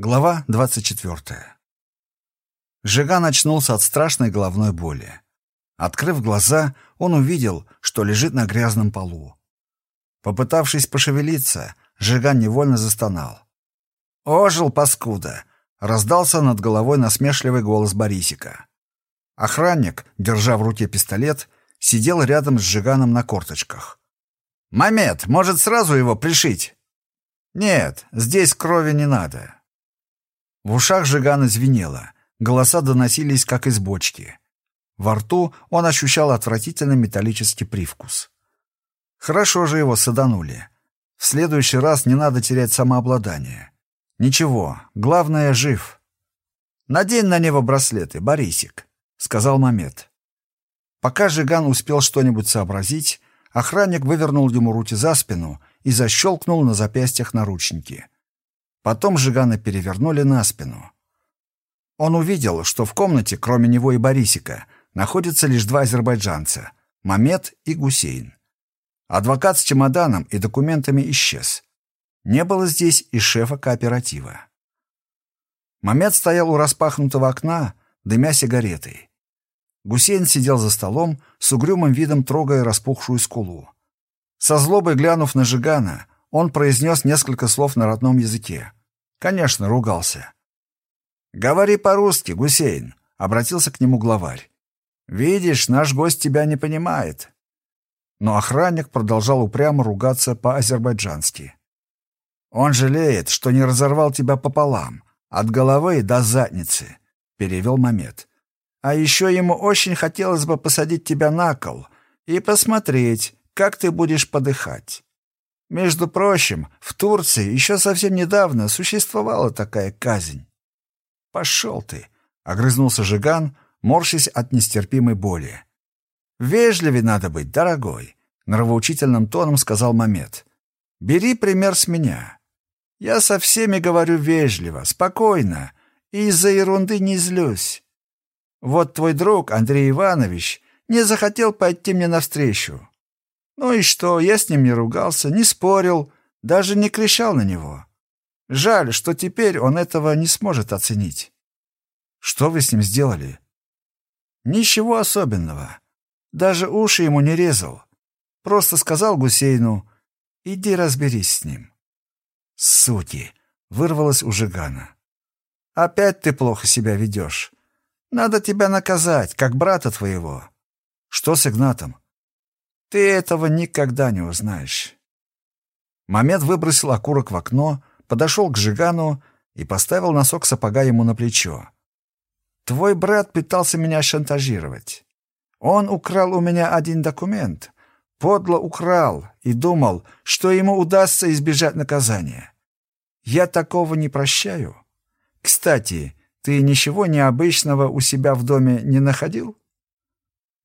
Глава 24. Жиган очнулся от страшной головной боли. Открыв глаза, он увидел, что лежит на грязном полу. Попытавшись пошевелиться, Жиган невольно застонал. «Ожил, паскуда!» — раздался над головой насмешливый голос Борисика. Охранник, держа в руке пистолет, сидел рядом с Жиганом на корточках. «Мамед, может, сразу его пришить?» «Нет, здесь крови не надо». В ушах Жигана звенело, голоса доносились, как из бочки. Во рту он ощущал отвратительный металлический привкус. Хорошо же его саданули. В следующий раз не надо терять самообладание. Ничего, главное, жив. «Надень на него браслеты, Борисик», — сказал Мамед. Пока Жиган успел что-нибудь сообразить, охранник вывернул ему руки за спину и защелкнул на запястьях наручники. Потом Жигана перевернули на спину. Он увидел, что в комнате, кроме него и Борисика, находятся лишь два азербайджанца — Мамед и Гусейн. Адвокат с чемоданом и документами исчез. Не было здесь и шефа кооператива. Мамед стоял у распахнутого окна, дымя сигаретой. Гусейн сидел за столом, с угрюмым видом трогая распухшую скулу. Со злобой глянув на Жигана, он произнес несколько слов на родном языке. Конечно, ругался. «Говори по-русски, Гусейн», — обратился к нему главарь. «Видишь, наш гость тебя не понимает». Но охранник продолжал упрямо ругаться по-азербайджански. «Он жалеет, что не разорвал тебя пополам, от головы до задницы», — перевел Мамед. «А еще ему очень хотелось бы посадить тебя на кол и посмотреть, как ты будешь подыхать. Между прочим, в Турции еще совсем недавно существовала такая казнь. «Пошел ты!» — огрызнулся Жиган, морщась от нестерпимой боли. «Вежливей надо быть, дорогой», — нравоучительным тоном сказал Мамед. «Бери пример с меня. Я со всеми говорю вежливо, спокойно, и из-за ерунды не злюсь. Вот твой друг, Андрей Иванович, не захотел пойти мне навстречу. Ну и что, я с ним не ругался, не спорил, даже не кричал на него. Жаль, что теперь он этого не сможет оценить. Что вы с ним сделали? Ничего особенного. Даже уши ему не резал. Просто сказал Гусейну, иди разберись с ним. Суки! Вырвалось у Жигана. Опять ты плохо себя ведешь. Надо тебя наказать, как брата твоего. Что с Игнатом? Ты этого никогда не узнаешь. Мамед выбросил окурок в окно, подошел к Жигану и поставил носок сапога ему на плечо. «Твой брат пытался меня шантажировать. Он украл у меня один документ, подло украл и думал, что ему удастся избежать наказания. Я такого не прощаю. Кстати, ты ничего необычного у себя в доме не находил?»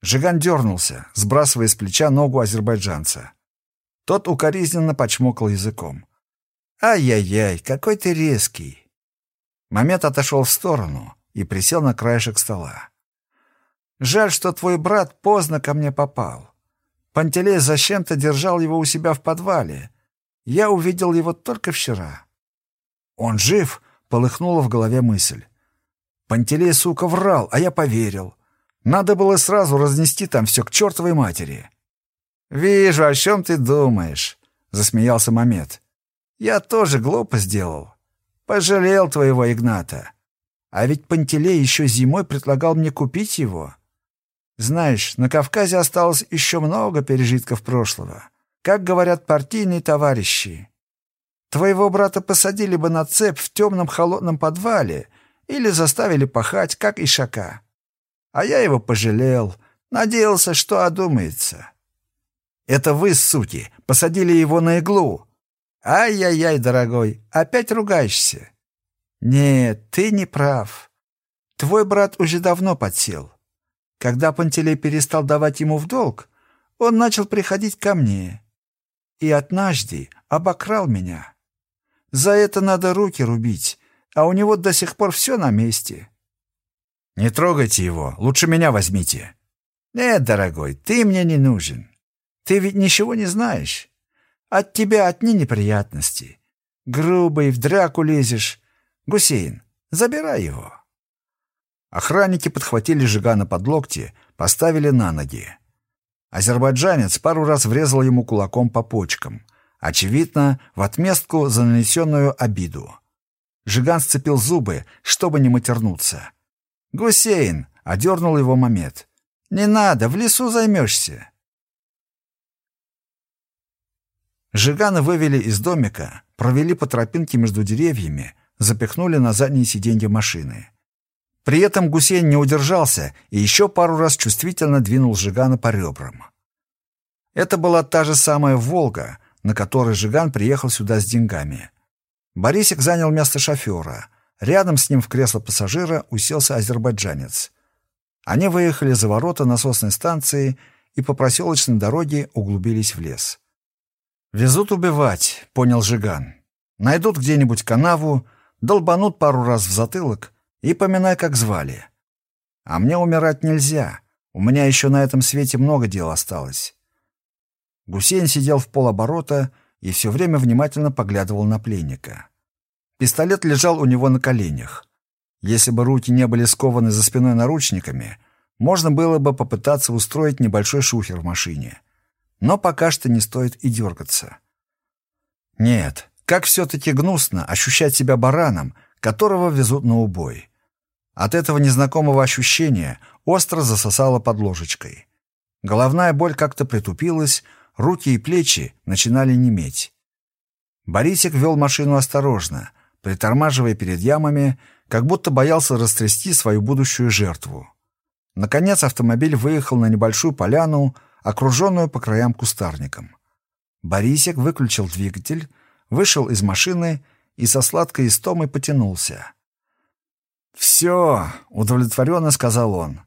Жиган дернулся, сбрасывая с плеча ногу азербайджанца. Тот укоризненно почмокал языком. «Ай-яй-яй, какой ты резкий!» Момент отошел в сторону и присел на краешек стола. «Жаль, что твой брат поздно ко мне попал. Пантелей зачем-то держал его у себя в подвале. Я увидел его только вчера». «Он жив?» — полыхнула в голове мысль. Пантелей, сука, врал, а я поверил. Надо было сразу разнести там все к чертовой матери. «Вижу, о чем ты думаешь», — засмеялся Мамед. «Я тоже глупо сделал. Пожалел твоего Игната. А ведь Пантелей еще зимой предлагал мне купить его. Знаешь, на Кавказе осталось еще много пережитков прошлого. Как говорят партийные товарищи. Твоего брата посадили бы на цепь в темном холодном подвале или заставили пахать, как ишака. А я его пожалел, надеялся, что одумается. Это вы, суки, посадили его на иглу. Ай-яй-яй, дорогой, опять ругаешься. Нет, ты не прав. Твой брат уже давно подсел. Когда Пантелей перестал давать ему в долг, он начал приходить ко мне. И однажды обокрал меня. За это надо руки рубить, а у него до сих пор все на месте. «Не трогайте его, лучше меня возьмите». «Нет, дорогой, ты мне не нужен. Ты ведь ничего не знаешь. От тебя одни неприятности. Грубый, в драку лезешь. Гусейн, забирай его». Охранники подхватили Жигана под локти, поставили на ноги. Азербайджанец пару раз врезал ему кулаком по почкам, очевидно, в отместку за нанесенную обиду. Жиган сцепил зубы, чтобы не матернуться. «Гусейн!» — одернул его Мамед. «Не надо, в лесу займешься!» Жигана вывели из домика, провели по тропинке между деревьями, запихнули на заднее сиденье машины. При этом Гусейн не удержался и еще пару раз чувствительно двинул Жигана по ребрам. Это была та же самая «Волга», на которой Жиган приехал сюда с деньгами. Борисик занял место шофера. Рядом с ним в кресло пассажира уселся азербайджанец. Они выехали за ворота насосной станции и по проселочной дороге углубились в лес. «Везут убивать», — понял Жиган. «Найдут где-нибудь канаву, долбанут пару раз в затылок и поминай, как звали. А мне умирать нельзя. У меня еще на этом свете много дел осталось. Гусейн сидел в полоборота и все время внимательно поглядывал на пленника. Пистолет лежал у него на коленях. Если бы руки не были скованы за спиной наручниками, можно было бы попытаться устроить небольшой шухер в машине. Но пока что не стоит и дергаться. Нет, как все-таки гнусно ощущать себя бараном, которого везут на убой. От этого незнакомого ощущения остро засосало под ложечкой. Головная боль как-то притупилась, руки и плечи начинали неметь. Борисик вел машину осторожно, притормаживая перед ямами, как будто боялся растрясти свою будущую жертву. Наконец автомобиль выехал на небольшую поляну, окруженную по краям кустарником. Борисик выключил двигатель, вышел из машины и со сладкой истомой потянулся. «Все», — удовлетворенно сказал он.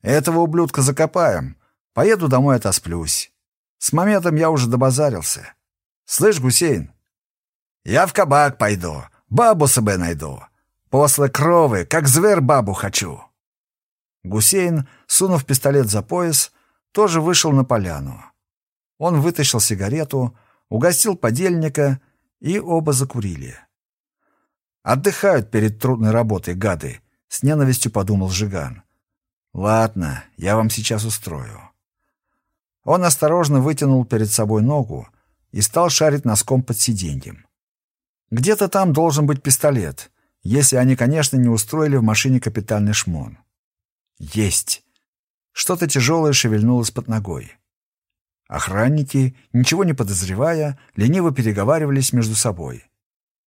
«Этого ублюдка закопаем. Поеду домой отосплюсь. С моментом я уже добазарился. Слышь, Гусейн, я в кабак пойду, бабу себе найду. После крови, как зверь бабу хочу». Гусейн, сунув пистолет за пояс, тоже вышел на поляну. Он вытащил сигарету, угостил подельника, и оба закурили. Отдыхают перед трудной работой, гады, — с ненавистью подумал Жиган. Ладно, я вам сейчас устрою. Он осторожно вытянул перед собой ногу и стал шарить носком под сиденьем. Где-то там должен быть пистолет, если они, конечно, не устроили в машине капитальный шмон. Есть. Что-то тяжелое шевельнулось под ногой. Охранники, ничего не подозревая, лениво переговаривались между собой.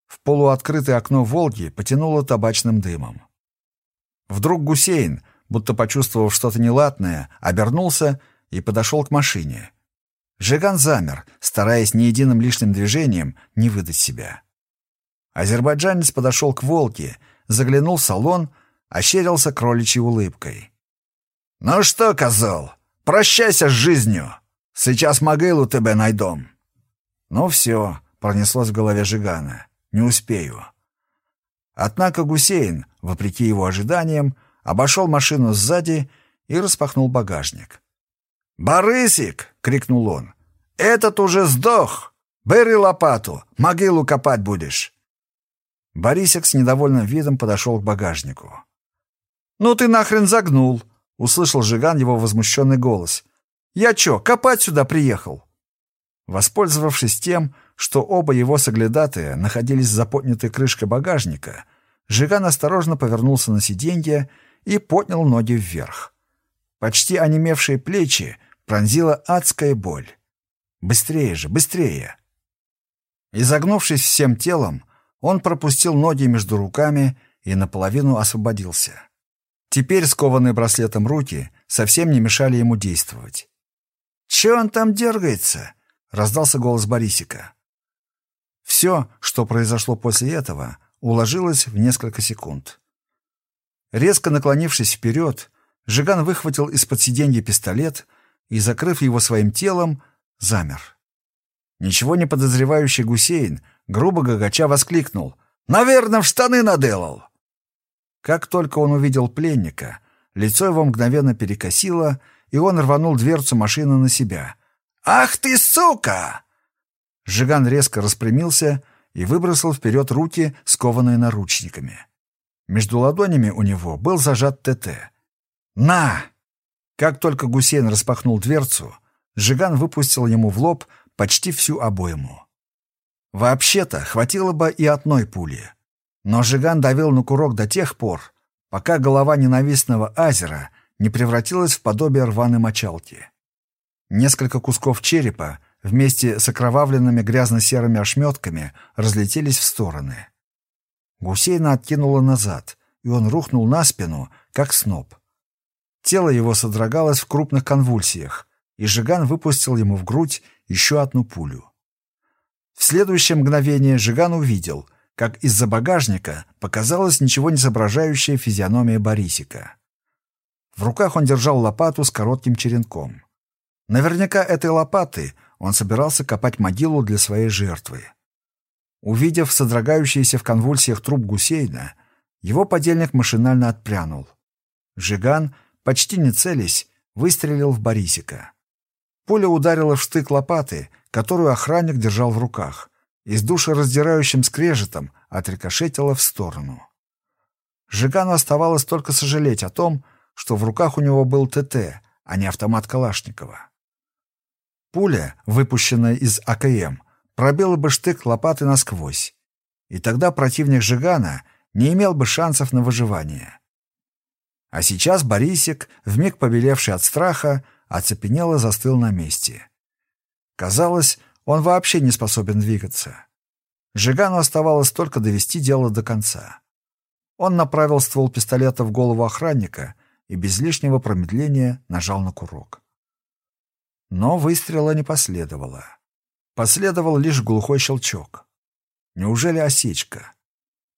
В полуоткрытое окно «Волги» потянуло табачным дымом. Вдруг Гусейн, будто почувствовав что-то неладное, обернулся и подошел к машине. Жиган замер, стараясь ни единым лишним движением не выдать себя. Азербайджанец подошел к «Волге», заглянул в салон, ощерился кроличьей улыбкой. «Ну что, козел, прощайся с жизнью! Сейчас могилу тебе найдем!» «Ну все», — пронеслось в голове Жигана. Не успею. Однако Гусейн, вопреки его ожиданиям, обошел машину сзади и распахнул багажник. «Борысик!» — крикнул он. «Этот уже сдох! Бери лопату, могилу копать будешь!» Борисик с недовольным видом подошел к багажнику. «Ну ты нахрен загнул!» — услышал Жиган его возмущенный голос. «Я чё, копать сюда приехал?» Воспользовавшись тем, что оба его соглядатые находились за поднятой крышкой багажника, Жиган осторожно повернулся на сиденье и поднял ноги вверх. Почти онемевшие плечи пронзила адская боль. «Быстрее же, быстрее!» Изогнувшись всем телом, он пропустил ноги между руками и наполовину освободился. Теперь скованные браслетом руки совсем не мешали ему действовать. «Че он там дергается?» — раздался голос Борисика. Все, что произошло после этого, уложилось в несколько секунд. Резко наклонившись вперед, Жиган выхватил из-под сиденья пистолет и, закрыв его своим телом, замер. Ничего не подозревающий Гусейн, грубо гагача, воскликнул. «Наверное, в штаны наделал!» Как только он увидел пленника, лицо его мгновенно перекосило, и он рванул дверцу машины на себя. «Ах ты, сука!» Жиган резко распрямился и выбросил вперед руки, скованные наручниками. Между ладонями у него был зажат ТТ. «На!» Как только Гусейн распахнул дверцу, Жиган выпустил ему в лоб почти всю обойму. Вообще-то, хватило бы и одной пули. Но Жиган давил на курок до тех пор, пока голова ненавистного азера не превратилась в подобие рваной мочалки. Несколько кусков черепа вместе с окровавленными грязно-серыми ошметками разлетелись в стороны. Гусейна откинуло назад, и он рухнул на спину, как сноп. Тело его содрогалось в крупных конвульсиях, и Жиган выпустил ему в грудь еще одну пулю. В следующее мгновение Жиган увидел, как из-за багажника показалась ничего не соображающая физиономия Борисика. В руках он держал лопату с коротким черенком. Наверняка этой лопатой он собирался копать могилу для своей жертвы. Увидев содрогающийся в конвульсиях труп Гусейна, его подельник машинально отпрянул. Жиган, почти не целясь, выстрелил в Борисика. Пуля ударила в штык лопаты, которую охранник держал в руках, и с душераздирающим скрежетом отрикошетила в сторону. Жигану оставалось только сожалеть о том, что в руках у него был ТТ, а не автомат Калашникова. Пуля, выпущенная из АКМ, пробила бы штык лопаты насквозь, и тогда противник Жигана не имел бы шансов на выживание. А сейчас Борисик, вмиг побелевший от страха, оцепенело застыл на месте. Казалось, он вообще не способен двигаться. Жигану оставалось только довести дело до конца. Он направил ствол пистолета в голову охранника и без лишнего промедления нажал на курок. Но выстрела не последовало. Последовал лишь глухой щелчок. Неужели осечка?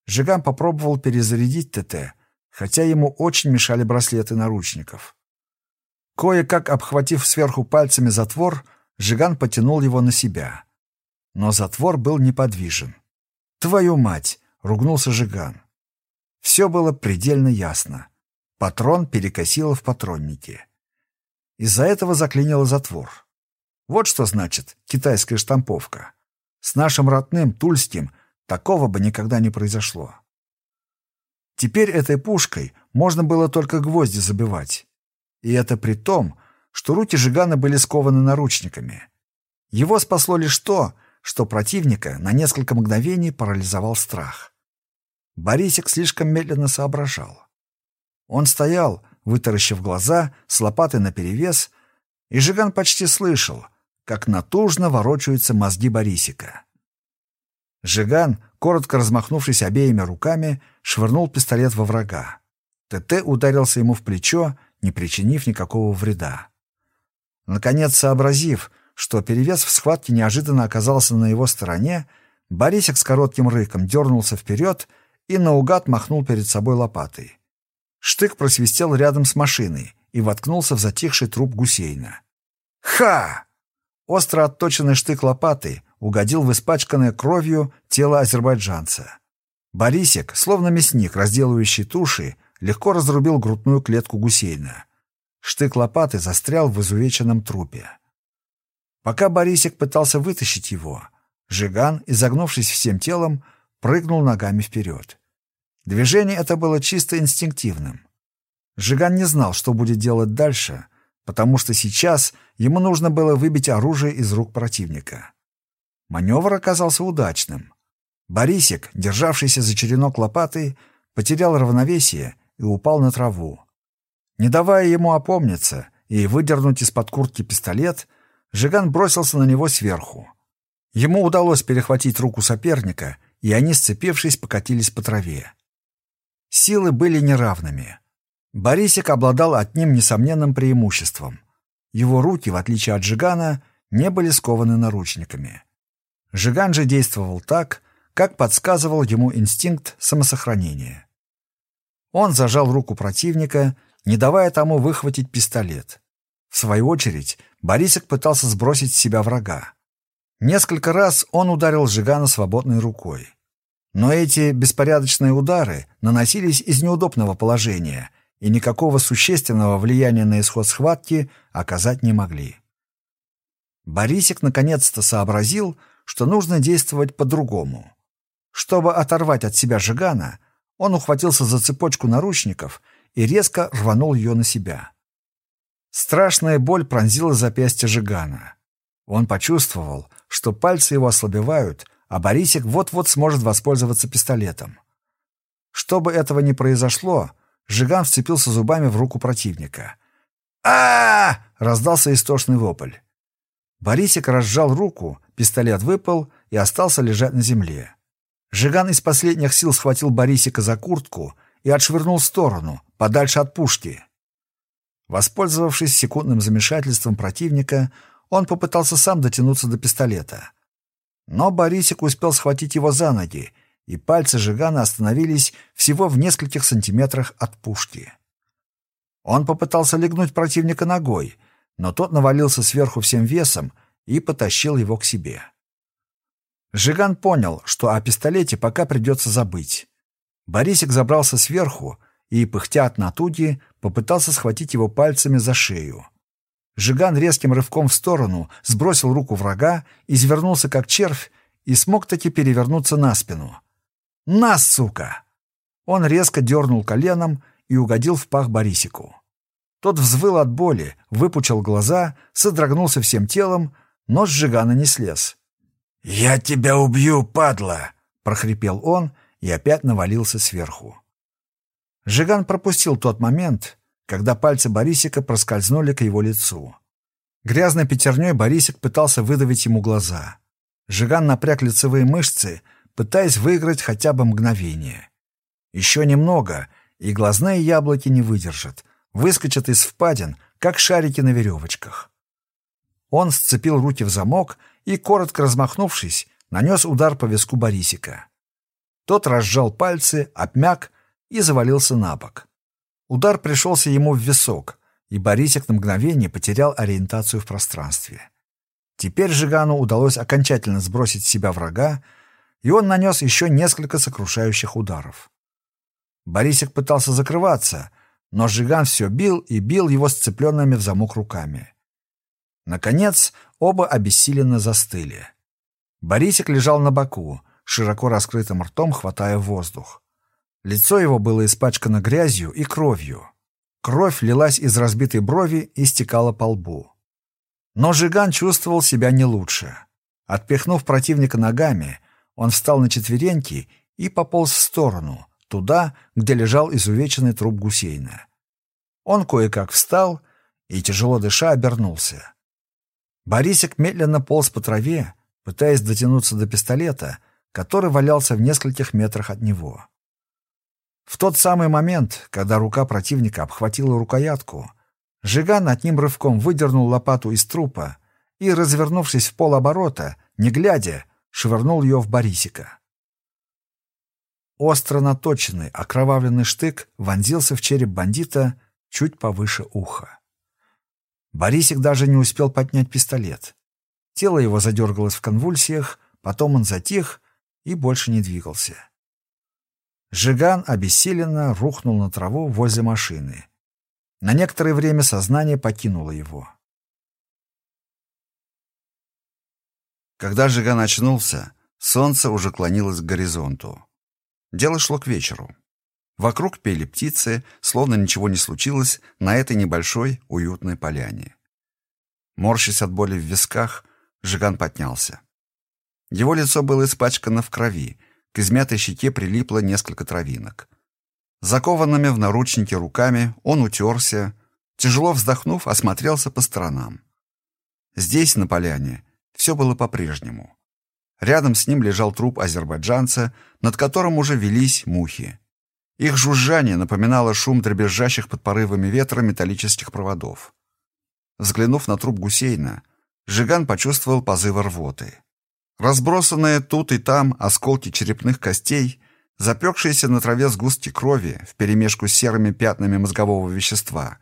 Жиган попробовал перезарядить ТТ, хотя ему очень мешали браслеты наручников. Кое-как обхватив сверху пальцами затвор, Жиган потянул его на себя. Но затвор был неподвижен. «Твою мать!» — ругнулся Жиган. Все было предельно ясно. Патрон перекосило в патроннике. Из-за этого заклинило затвор. Вот что значит китайская штамповка. С нашим родным Тульским такого бы никогда не произошло. Теперь этой пушкой можно было только гвозди забивать. И это при том, что руки Жигана были скованы наручниками. Его спасло лишь то, что противника на несколько мгновений парализовал страх. Борисик слишком медленно соображал. Он стоял, вытаращив глаза, с лопатой наперевес, и Жиган почти слышал, как натужно ворочаются мозги Борисика. Жиган, коротко размахнувшись обеими руками, швырнул пистолет во врага. ТТ ударился ему в плечо, не причинив никакого вреда. Наконец, сообразив, что перевес в схватке неожиданно оказался на его стороне, Борисик с коротким рыком дернулся вперед и наугад махнул перед собой лопатой. Штык просвистел рядом с машиной и воткнулся в затихший труп гусейна. «Ха!» Остро отточенный штык лопаты угодил в испачканное кровью тело азербайджанца. Борисик, словно мясник, разделывающий туши, легко разрубил грудную клетку гусейна. Штык лопаты застрял в изувеченном трупе. Пока Борисик пытался вытащить его, Жиган, изогнувшись всем телом, прыгнул ногами вперед. Движение это было чисто инстинктивным. Жиган не знал, что будет делать дальше, потому что сейчас ему нужно было выбить оружие из рук противника. Маневр оказался удачным. Борисик, державшийся за черенок лопаты, потерял равновесие и упал на траву. Не давая ему опомниться и выдернуть из-под куртки пистолет, Жиган бросился на него сверху. Ему удалось перехватить руку соперника, и они, сцепившись, покатились по траве. Силы были неравными. Борисик обладал одним несомненным преимуществом. Его руки, в отличие от Жигана, не были скованы наручниками. Жиган же действовал так, как подсказывал ему инстинкт самосохранения. Он зажал руку противника, не давая тому выхватить пистолет. В свою очередь, Борисик пытался сбросить с себя врага. Несколько раз он ударил Жигана свободной рукой. Но эти беспорядочные удары наносились из неудобного положения и никакого существенного влияния на исход схватки оказать не могли. Борисик наконец-то сообразил, что нужно действовать по-другому, Чтобы оторвать от себя Жигана, он ухватился за цепочку наручников и резко рванул ее на себя. Страшная боль пронзила запястье Жигана. Он почувствовал, что пальцы его ослабевают, а Борисик вот-вот сможет воспользоваться пистолетом. Чтобы этого не произошло, Жиган вцепился зубами в руку противника. а, раздался истошный вопль. Борисик разжал руку, пистолет выпал и остался лежать на земле. Жиган из последних сил схватил Борисика за куртку и отшвырнул в сторону, подальше от пушки. Воспользовавшись секундным замешательством противника, он попытался сам дотянуться до пистолета. Но Борисик успел схватить его за ноги, и пальцы Жигана остановились всего в нескольких сантиметрах от пушки. Он попытался легнуть противника ногой, но тот навалился сверху всем весом и потащил его к себе. Жиган понял, что о пистолете пока придется забыть. Борисик забрался сверху и, пыхтя от натуги, попытался схватить его пальцами за шею. Жиган резким рывком в сторону сбросил руку врага, извернулся как червь и смог таки перевернуться на спину. «Нас, сука!» Он резко дернул коленом и угодил в пах Борисику. Тот взвыл от боли, выпучил глаза, содрогнулся всем телом, но с Жигана не слез. «Я тебя убью, падла!» — прохрипел он и опять навалился сверху. Жиган пропустил тот момент, когда пальцы Борисика проскользнули к его лицу. Грязной пятерней Борисик пытался выдавить ему глаза. Жиган напряг лицевые мышцы, пытаясь выиграть хотя бы мгновение. Еще немного, и глазные яблоки не выдержат, выскочат из впадин, как шарики на веревочках. Он сцепил руки в замок и, коротко размахнувшись, нанес удар по виску Борисика. Тот разжал пальцы, обмяк и завалился на бок. Удар пришелся ему в висок, и Борисик на мгновение потерял ориентацию в пространстве. Теперь Жигану удалось окончательно сбросить с себя врага, и он нанес еще несколько сокрушающих ударов. Борисик пытался закрываться, но Жиган все бил и бил его сцепленными в замок руками. Наконец, оба обессиленно застыли. Борисик лежал на боку, широко раскрытым ртом хватая воздух. Лицо его было испачкано грязью и кровью. Кровь лилась из разбитой брови и стекала по лбу. Но Жиган чувствовал себя не лучше. Отпихнув противника ногами, он встал на четвереньки и пополз в сторону, туда, где лежал изувеченный труп Гусейна. Он кое-как встал и, тяжело дыша, обернулся. Борисик медленно полз по траве, пытаясь дотянуться до пистолета, который валялся в нескольких метрах от него. В тот самый момент, когда рука противника обхватила рукоятку, Жиган одним рывком выдернул лопату из трупа и, развернувшись в полоборота, не глядя, швырнул ее в Борисика. Остро наточенный, окровавленный штык вонзился в череп бандита чуть повыше уха. Борисик даже не успел поднять пистолет. Тело его задергалось в конвульсиях, потом он затих и больше не двигался. Жиган обессиленно рухнул на траву возле машины. На некоторое время сознание покинуло его. Когда Жиган очнулся, солнце уже клонилось к горизонту. Дело шло к вечеру. Вокруг пели птицы, словно ничего не случилось на этой небольшой уютной поляне. Морщась от боли в висках, Жиган поднялся. Его лицо было испачкано в крови, к измятой щеке прилипло несколько травинок. Закованными в наручники руками он утерся, тяжело вздохнув, осмотрелся по сторонам. Здесь, на поляне, все было по-прежнему. Рядом с ним лежал труп азербайджанца, над которым уже велись мухи. Их жужжание напоминало шум дребезжащих под порывами ветра металлических проводов. Взглянув на труп Гусейна, Жиган почувствовал позывы рвоты. Разбросанные тут и там осколки черепных костей, запекшиеся на траве сгустки крови вперемешку с серыми пятнами мозгового вещества,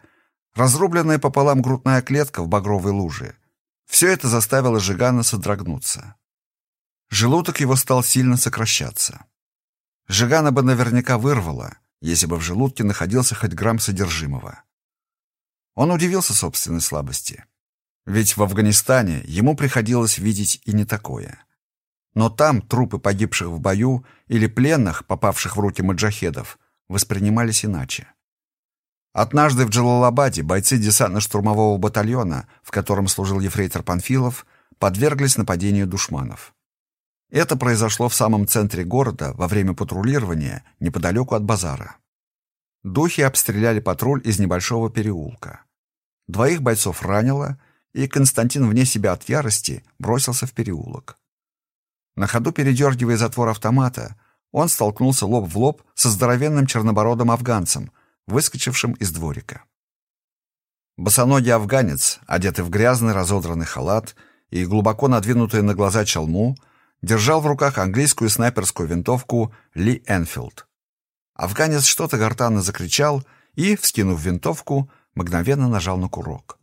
разрубленная пополам грудная клетка в багровой луже. Все это заставило Жигана содрогнуться. Желудок его стал сильно сокращаться. Жигана бы наверняка вырвало, если бы в желудке находился хоть грамм содержимого. Он удивился собственной слабости. Ведь в Афганистане ему приходилось видеть и не такое. Но там трупы погибших в бою или пленных, попавших в руки маджахедов, воспринимались иначе. Однажды в Джалалабаде бойцы десантно-штурмового батальона, в котором служил ефрейтор Панфилов, подверглись нападению душманов. Это произошло в самом центре города во время патрулирования неподалеку от базара. Духи обстреляли патруль из небольшого переулка. Двоих бойцов ранило, и Константин вне себя от ярости бросился в переулок. На ходу передергивая затвор автомата, он столкнулся лоб в лоб со здоровенным чернобородым афганцем, выскочившим из дворика. Босоногий афганец, одетый в грязный разодранный халат и глубоко надвинутый на глаза челму, держал в руках английскую снайперскую винтовку Ли Энфилд. Афганец что-то гортанно закричал и, вскинув винтовку, мгновенно нажал на курок.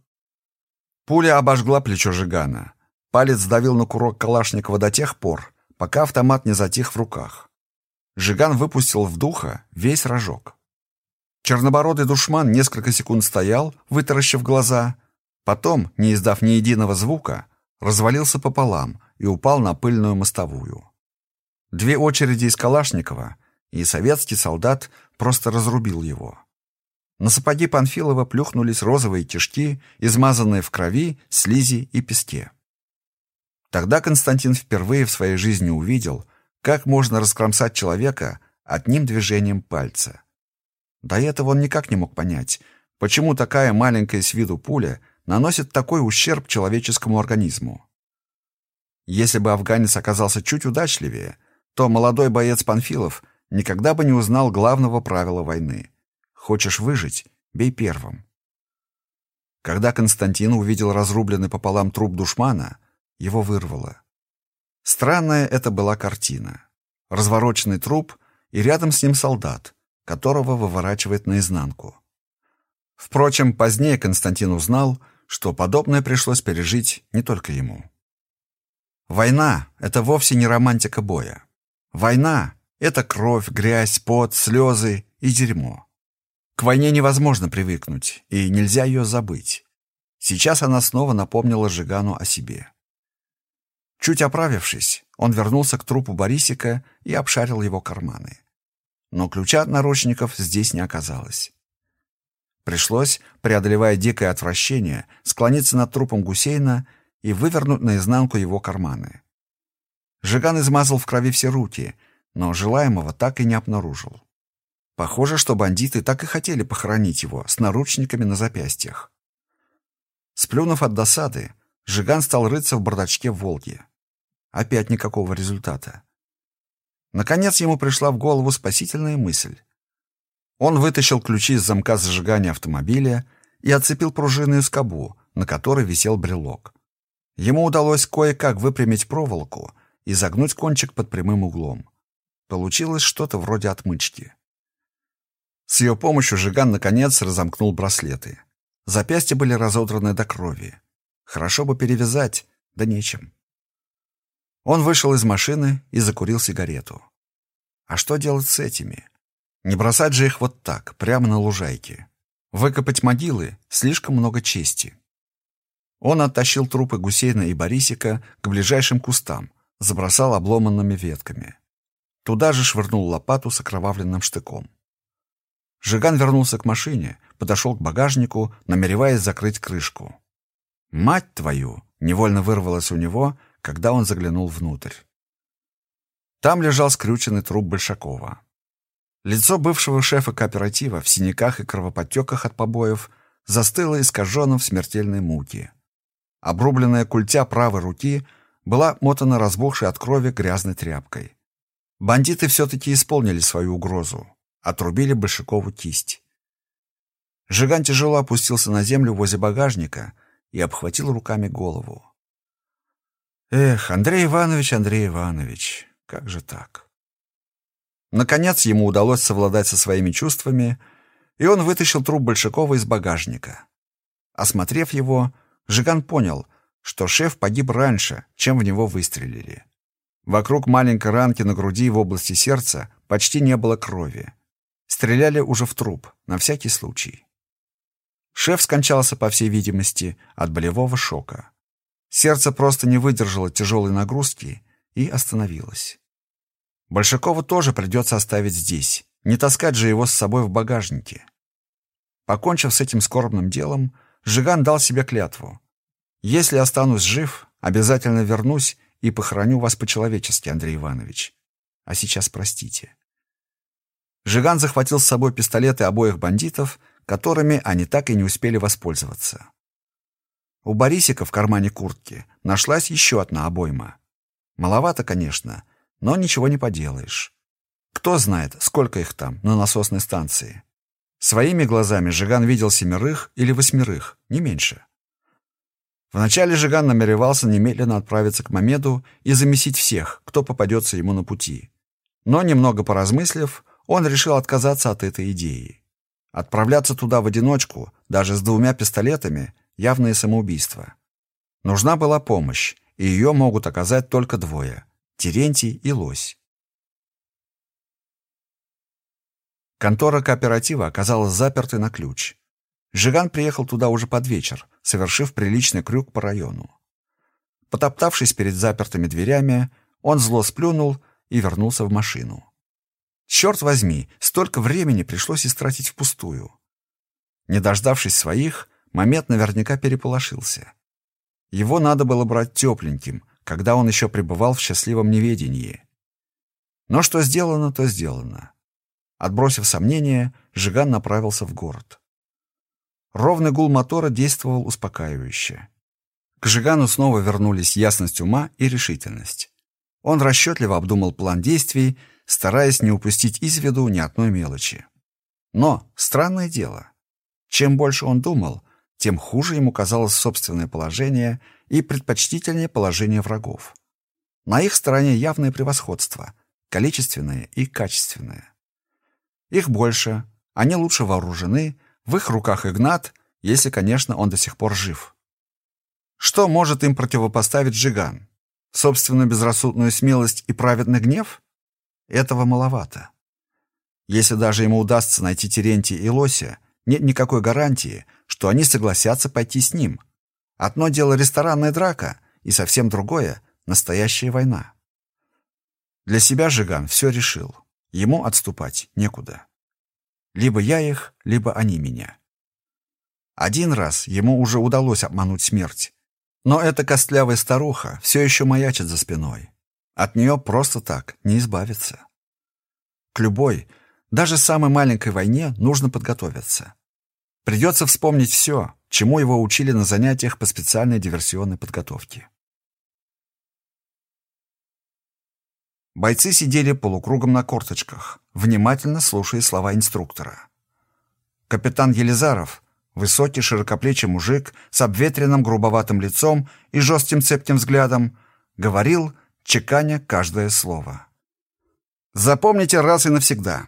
Пуля обожгла плечо Жигана. Палец давил на курок Калашникова до тех пор, пока автомат не затих в руках. Жиган выпустил в духа весь рожок. Чернобородый душман несколько секунд стоял, вытаращив глаза, потом, не издав ни единого звука, развалился пополам и упал на пыльную мостовую. Две очереди из Калашникова, и советский солдат просто разрубил его. На сапоги Панфилова плюхнулись розовые кишки, измазанные в крови, слизи и песке. Тогда Константин впервые в своей жизни увидел, как можно раскромсать человека одним движением пальца. До этого он никак не мог понять, почему такая маленькая с виду пуля наносит такой ущерб человеческому организму. Если бы афганец оказался чуть удачливее, то молодой боец Панфилов никогда бы не узнал главного правила войны. Хочешь выжить — бей первым. Когда Константин увидел разрубленный пополам труп душмана, его вырвало. Странная это была картина. Развороченный труп и рядом с ним солдат, которого выворачивает наизнанку. Впрочем, позднее Константин узнал, что подобное пришлось пережить не только ему. Война — это вовсе не романтика боя. Война — это кровь, грязь, пот, слезы и дерьмо. К войне невозможно привыкнуть, и нельзя ее забыть. Сейчас она снова напомнила Жигану о себе. Чуть оправившись, он вернулся к трупу Борисика и обшарил его карманы. Но ключа от наручников здесь не оказалось. Пришлось, преодолевая дикое отвращение, склониться над трупом Гусейна и вывернуть наизнанку его карманы. Жиган измазал в крови все руки, но желаемого так и не обнаружил. Похоже, что бандиты так и хотели похоронить его с наручниками на запястьях. Сплюнув от досады, Жиган стал рыться в бардачке «Волги». Опять никакого результата. Наконец ему пришла в голову спасительная мысль. Он вытащил ключи из замка зажигания автомобиля и отцепил пружинную скобу, на которой висел брелок. Ему удалось кое-как выпрямить проволоку и загнуть кончик под прямым углом. Получилось что-то вроде отмычки. С ее помощью Жиган наконец разомкнул браслеты. Запястья были разодраны до крови. Хорошо бы перевязать, да нечем. Он вышел из машины и закурил сигарету. А что делать с этими? Не бросать же их вот так, прямо на лужайке. Выкопать могилы — слишком много чести. Он оттащил трупы Гусейна и Борисика к ближайшим кустам, забросал обломанными ветками. Туда же швырнул лопату с окровавленным штыком. Жиган вернулся к машине, подошел к багажнику, намереваясь закрыть крышку. «Мать твою!» — невольно вырвалось у него — когда он заглянул внутрь. Там лежал скрюченный труп Большакова. Лицо бывшего шефа кооператива в синяках и кровоподтеках от побоев застыло искаженным в смертельной муке. Обрубленная культя правой руки была мотана разбухшей от крови грязной тряпкой. Бандиты все-таки исполнили свою угрозу. Отрубили Большакову кисть. Жиган тяжело опустился на землю возле багажника и обхватил руками голову. Эх, Андрей Иванович, Андрей Иванович, как же так? Наконец ему удалось совладать со своими чувствами, и он вытащил труп Большакова из багажника. Осмотрев его, Жиган понял, что шеф погиб раньше, чем в него выстрелили. Вокруг маленькой ранки на груди в области сердца почти не было крови. Стреляли уже в труп, на всякий случай. Шеф скончался, по всей видимости, от болевого шока. Сердце просто не выдержало тяжелой нагрузки, и остановилась. Большакова тоже придется оставить здесь, не таскать же его с собой в багажнике. Покончив с этим скорбным делом, Жиган дал себе клятву. «Если останусь жив, обязательно вернусь и похороню вас по-человечески, Андрей Иванович. А сейчас простите». Жиган захватил с собой пистолеты обоих бандитов, которыми они так и не успели воспользоваться. У Борисика в кармане куртки нашлась еще одна обойма. Маловато, конечно, но ничего не поделаешь. Кто знает, сколько их там на насосной станции. Своими глазами Жиган видел семерых или восьмерых, не меньше. Вначале Жиган намеревался немедленно отправиться к Мамеду и замесить всех, кто попадется ему на пути. Но, немного поразмыслив, он решил отказаться от этой идеи. Отправляться туда в одиночку, даже с двумя пистолетами, явное самоубийство. Нужна была помощь, и ее могут оказать только двое — Терентий и Лось. Контора кооператива оказалась запертой на ключ. Жиган приехал туда уже под вечер, совершив приличный крюк по району. Потоптавшись перед запертыми дверями, он зло сплюнул и вернулся в машину. Черт возьми, столько времени пришлось истратить впустую. Не дождавшись своих, Мамед наверняка переполошился. Его надо было брать тепленьким, когда он еще пребывал в счастливом неведении. Но что сделано, то сделано. Отбросив сомнения, Жиган направился в город. Ровный гул мотора действовал успокаивающе. К Жигану снова вернулись ясность ума и решительность. Он расчетливо обдумал план действий, стараясь не упустить из виду ни одной мелочи. Но, странное дело, чем больше он думал, тем хуже ему казалось собственное положение и предпочтительнее положение врагов. На их стороне явное превосходство, количественное и качественное. Их больше, они лучше вооружены, в их руках Игнат, если, конечно, он до сих пор жив. Что может им противопоставить Жиган? Собственную безрассудную смелость и праведный гнев? Этого маловато. Если даже ему удастся найти Терентия и Лося, нет никакой гарантии, что они согласятся пойти с ним. Одно дело ресторанная драка, и совсем другое — настоящая война. Для себя Жиган все решил. Ему отступать некуда. Либо я их, либо они меня. Один раз ему уже удалось обмануть смерть. Но эта костлявая старуха все еще маячит за спиной. От нее просто так не избавиться. К любой, даже самой маленькой войне нужно подготовиться. Придется вспомнить все, чему его учили на занятиях по специальной диверсионной подготовке. Бойцы сидели полукругом на корточках, внимательно слушая слова инструктора. Капитан Елизаров, высокий широкоплечий мужик с обветренным грубоватым лицом и жестким цепким взглядом, говорил, чеканя каждое слово. «Запомните раз и навсегда.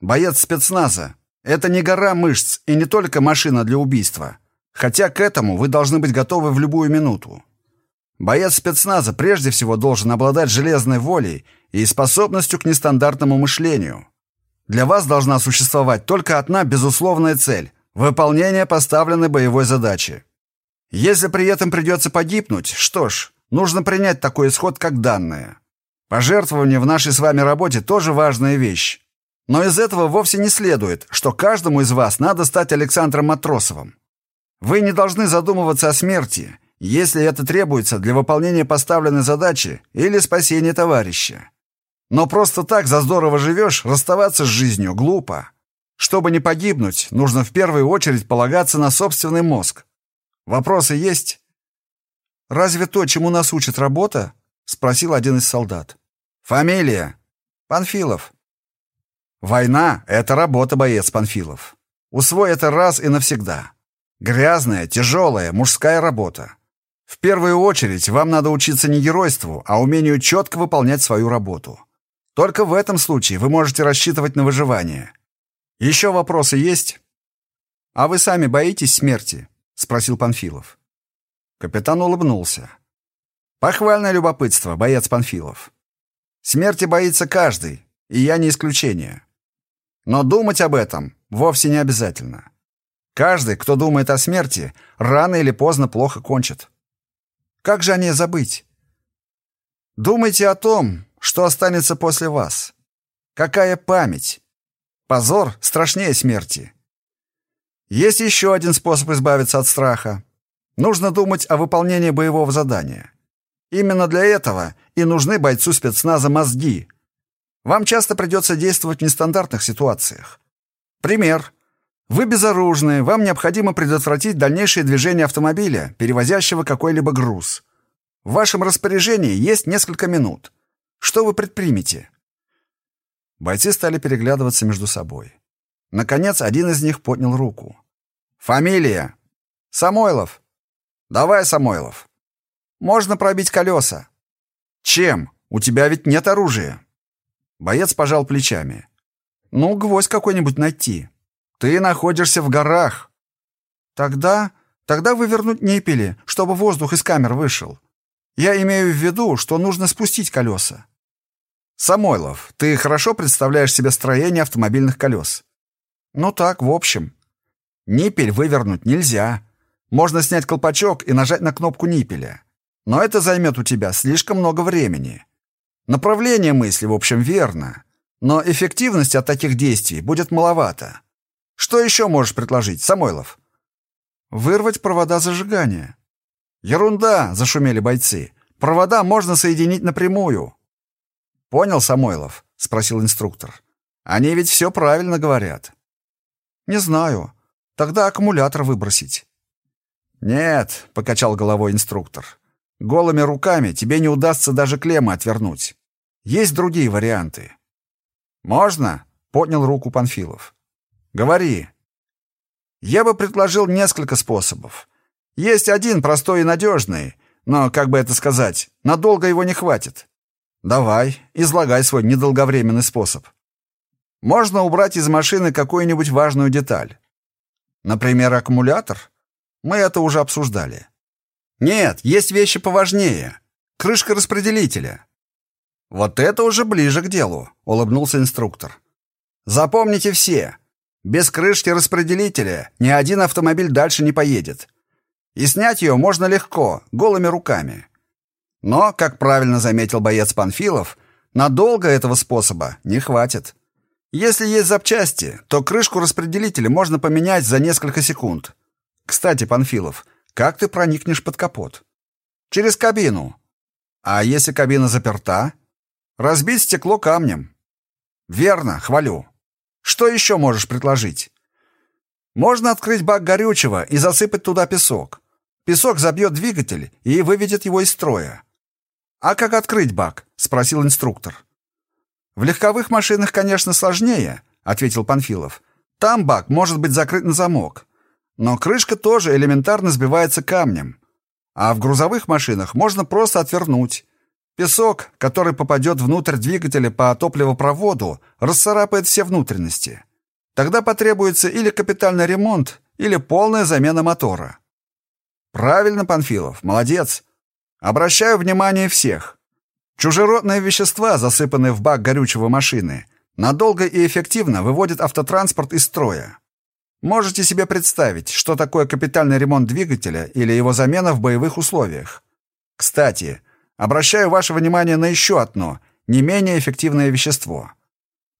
Боец спецназа это не гора мышц и не только машина для убийства. Хотя к этому вы должны быть готовы в любую минуту. Боец спецназа прежде всего должен обладать железной волей и способностью к нестандартному мышлению. Для вас должна существовать только одна безусловная цель – выполнение поставленной боевой задачи. Если при этом придется погибнуть, что ж, нужно принять такой исход как данное. Пожертвование в нашей с вами работе тоже важная вещь. Но из этого вовсе не следует, что каждому из вас надо стать Александром Матросовым. Вы не должны задумываться о смерти, если это требуется для выполнения поставленной задачи или спасения товарища. Но просто так за здорово живешь, расставаться с жизнью глупо. Чтобы не погибнуть, нужно в первую очередь полагаться на собственный мозг. Вопросы есть? «Разве то, чему нас учит работа?» — спросил один из солдат. «Фамилия?» «Панфилов». Война — это работа, боец Панфилов. Усвой это раз и навсегда. Грязная, тяжелая, мужская работа. В первую очередь вам надо учиться не геройству, а умению четко выполнять свою работу. Только в этом случае вы можете рассчитывать на выживание. Еще вопросы есть? А вы сами боитесь смерти? Спросил Панфилов. Капитан улыбнулся. Похвальное любопытство, боец Панфилов. Смерти боится каждый, и я не исключение. Но думать об этом вовсе не обязательно. Каждый, кто думает о смерти, рано или поздно плохо кончит. Как же о ней забыть? Думайте о том, что останется после вас. Какая память! Позор страшнее смерти. Есть еще один способ избавиться от страха. Нужно думать о выполнении боевого задания. Именно для этого и нужны бойцу спецназа мозги. Вам часто придется действовать в нестандартных ситуациях. Пример. Вы безоружны, вам необходимо предотвратить дальнейшее движение автомобиля, перевозящего какой-либо груз. В вашем распоряжении есть несколько минут. Что вы предпримете? Бойцы стали переглядываться между собой. Наконец, один из них поднял руку. «Фамилия?» «Самойлов». «Давай, Самойлов». «Можно пробить колеса». «Чем? У тебя ведь нет оружия». Боец пожал плечами. «Ну, гвоздь какой-нибудь найти». Ты находишься в горах. Тогда... Тогда вывернуть ниппели, чтобы воздух из камер вышел. Я имею в виду, что нужно спустить колеса. Самойлов, ты хорошо представляешь себе строение автомобильных колес? Ну так, в общем. Ниппель вывернуть нельзя. Можно снять колпачок и нажать на кнопку ниппеля. Но это займет у тебя слишком много времени. Направление мысли, в общем, верно. Но эффективность от таких действий будет маловато. Что еще можешь предложить, Самойлов? Вырвать провода зажигания. Ерунда, зашумели бойцы. Провода можно соединить напрямую. Понял, Самойлов? спросил инструктор. Они ведь все правильно говорят. Не знаю. Тогда аккумулятор выбросить. Нет, покачал головой инструктор. Голыми руками тебе не удастся даже клеммы отвернуть. Есть другие варианты. Можно? поднял руку Панфилов. Говори. Я бы предложил несколько способов. Есть один простой и надежный, но, как бы это сказать, надолго его не хватит. Давай, излагай свой недолговременный способ. Можно убрать из машины какую-нибудь важную деталь. Например, аккумулятор? Мы это уже обсуждали. Нет, есть вещи поважнее. Крышка распределителя. Вот это уже ближе к делу, улыбнулся инструктор. Запомните все, без крышки распределителя ни один автомобиль дальше не поедет. И снять ее можно легко, голыми руками. Но, как правильно заметил боец Панфилов, надолго этого способа не хватит. Если есть запчасти, то крышку распределителя можно поменять за несколько секунд. Кстати, Панфилов, как ты проникнешь под капот? Через кабину. А если кабина заперта? Разбить стекло камнем. Верно, хвалю. Что еще можешь предложить? Можно открыть бак горючего и засыпать туда песок. Песок забьет двигатель и выведет его из строя. А как открыть бак? спросил инструктор. В легковых машинах, конечно, сложнее, ответил Панфилов. Там бак может быть закрыт на замок. Но крышка тоже элементарно сбивается камнем. А в грузовых машинах можно просто отвернуть. Песок, который попадет внутрь двигателя по топливопроводу, расцарапает все внутренности. Тогда потребуется или капитальный ремонт, или полная замена мотора. Правильно, Панфилов, молодец. Обращаю внимание всех. Чужеродные вещества, засыпанные в бак горючего машины, надолго и эффективно выводят автотранспорт из строя. Можете себе представить, что такое капитальный ремонт двигателя или его замена в боевых условиях. Кстати, Обращаю ваше внимание на еще одно, не менее эффективное вещество.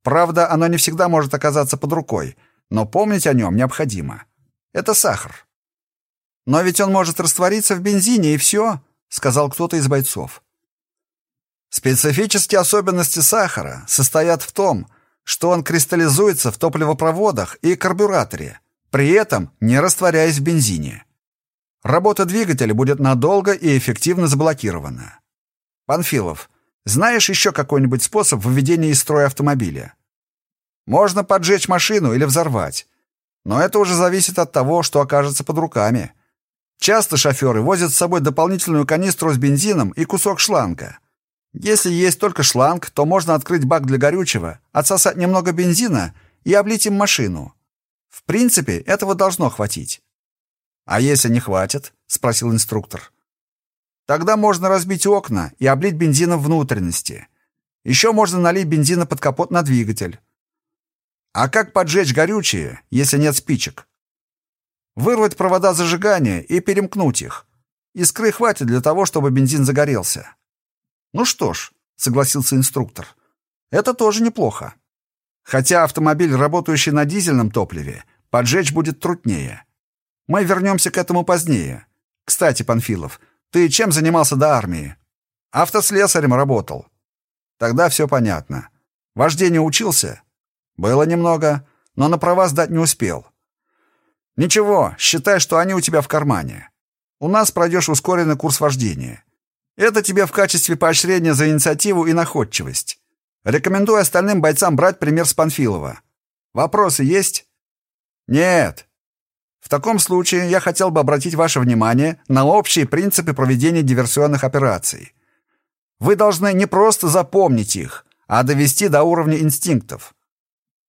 Правда, оно не всегда может оказаться под рукой, но помнить о нем необходимо. Это сахар. Но ведь он может раствориться в бензине, и все, сказал кто-то из бойцов. Специфические особенности сахара состоят в том, что он кристаллизуется в топливопроводах и карбюраторе, при этом не растворяясь в бензине. Работа двигателя будет надолго и эффективно заблокирована. Панфилов, знаешь еще какой-нибудь способ выведения из строя автомобиля? Можно поджечь машину или взорвать. Но это уже зависит от того, что окажется под руками. Часто шоферы возят с собой дополнительную канистру с бензином и кусок шланга. Если есть только шланг, то можно открыть бак для горючего, отсосать немного бензина и облить им машину. В принципе, этого должно хватить. «А если не хватит?» — спросил инструктор. Тогда можно разбить окна и облить бензином внутренности. Еще можно налить бензина под капот на двигатель. А как поджечь горючее, если нет спичек? Вырвать провода зажигания и перемкнуть их. Искры хватит для того, чтобы бензин загорелся. Ну что ж, согласился инструктор. Это тоже неплохо. Хотя автомобиль, работающий на дизельном топливе, поджечь будет труднее. Мы вернемся к этому позднее. Кстати, Панфилов, ты чем занимался до армии? Автослесарем работал. Тогда все понятно. Вождению учился? Было немного, но на права сдать не успел. Ничего, считай, что они у тебя в кармане. У нас пройдешь ускоренный курс вождения. Это тебе в качестве поощрения за инициативу и находчивость. Рекомендую остальным бойцам брать пример с Панфилова. Вопросы есть? Нет. В таком случае я хотел бы обратить ваше внимание на общие принципы проведения диверсионных операций. Вы должны не просто запомнить их, а довести до уровня инстинктов.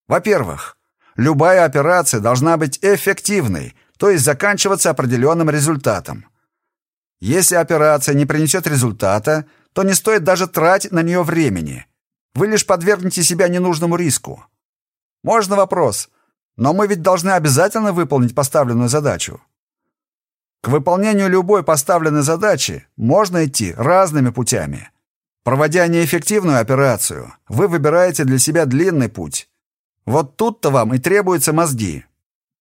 Во-первых, любая операция должна быть эффективной, то есть заканчиваться определенным результатом. Если операция не принесет результата, то не стоит даже тратить на нее времени. Вы лишь подвергнете себя ненужному риску. Можно вопрос, но мы ведь должны обязательно выполнить поставленную задачу. К выполнению любой поставленной задачи можно идти разными путями. Проводя неэффективную операцию, вы выбираете для себя длинный путь. Вот тут-то вам и требуются мозги.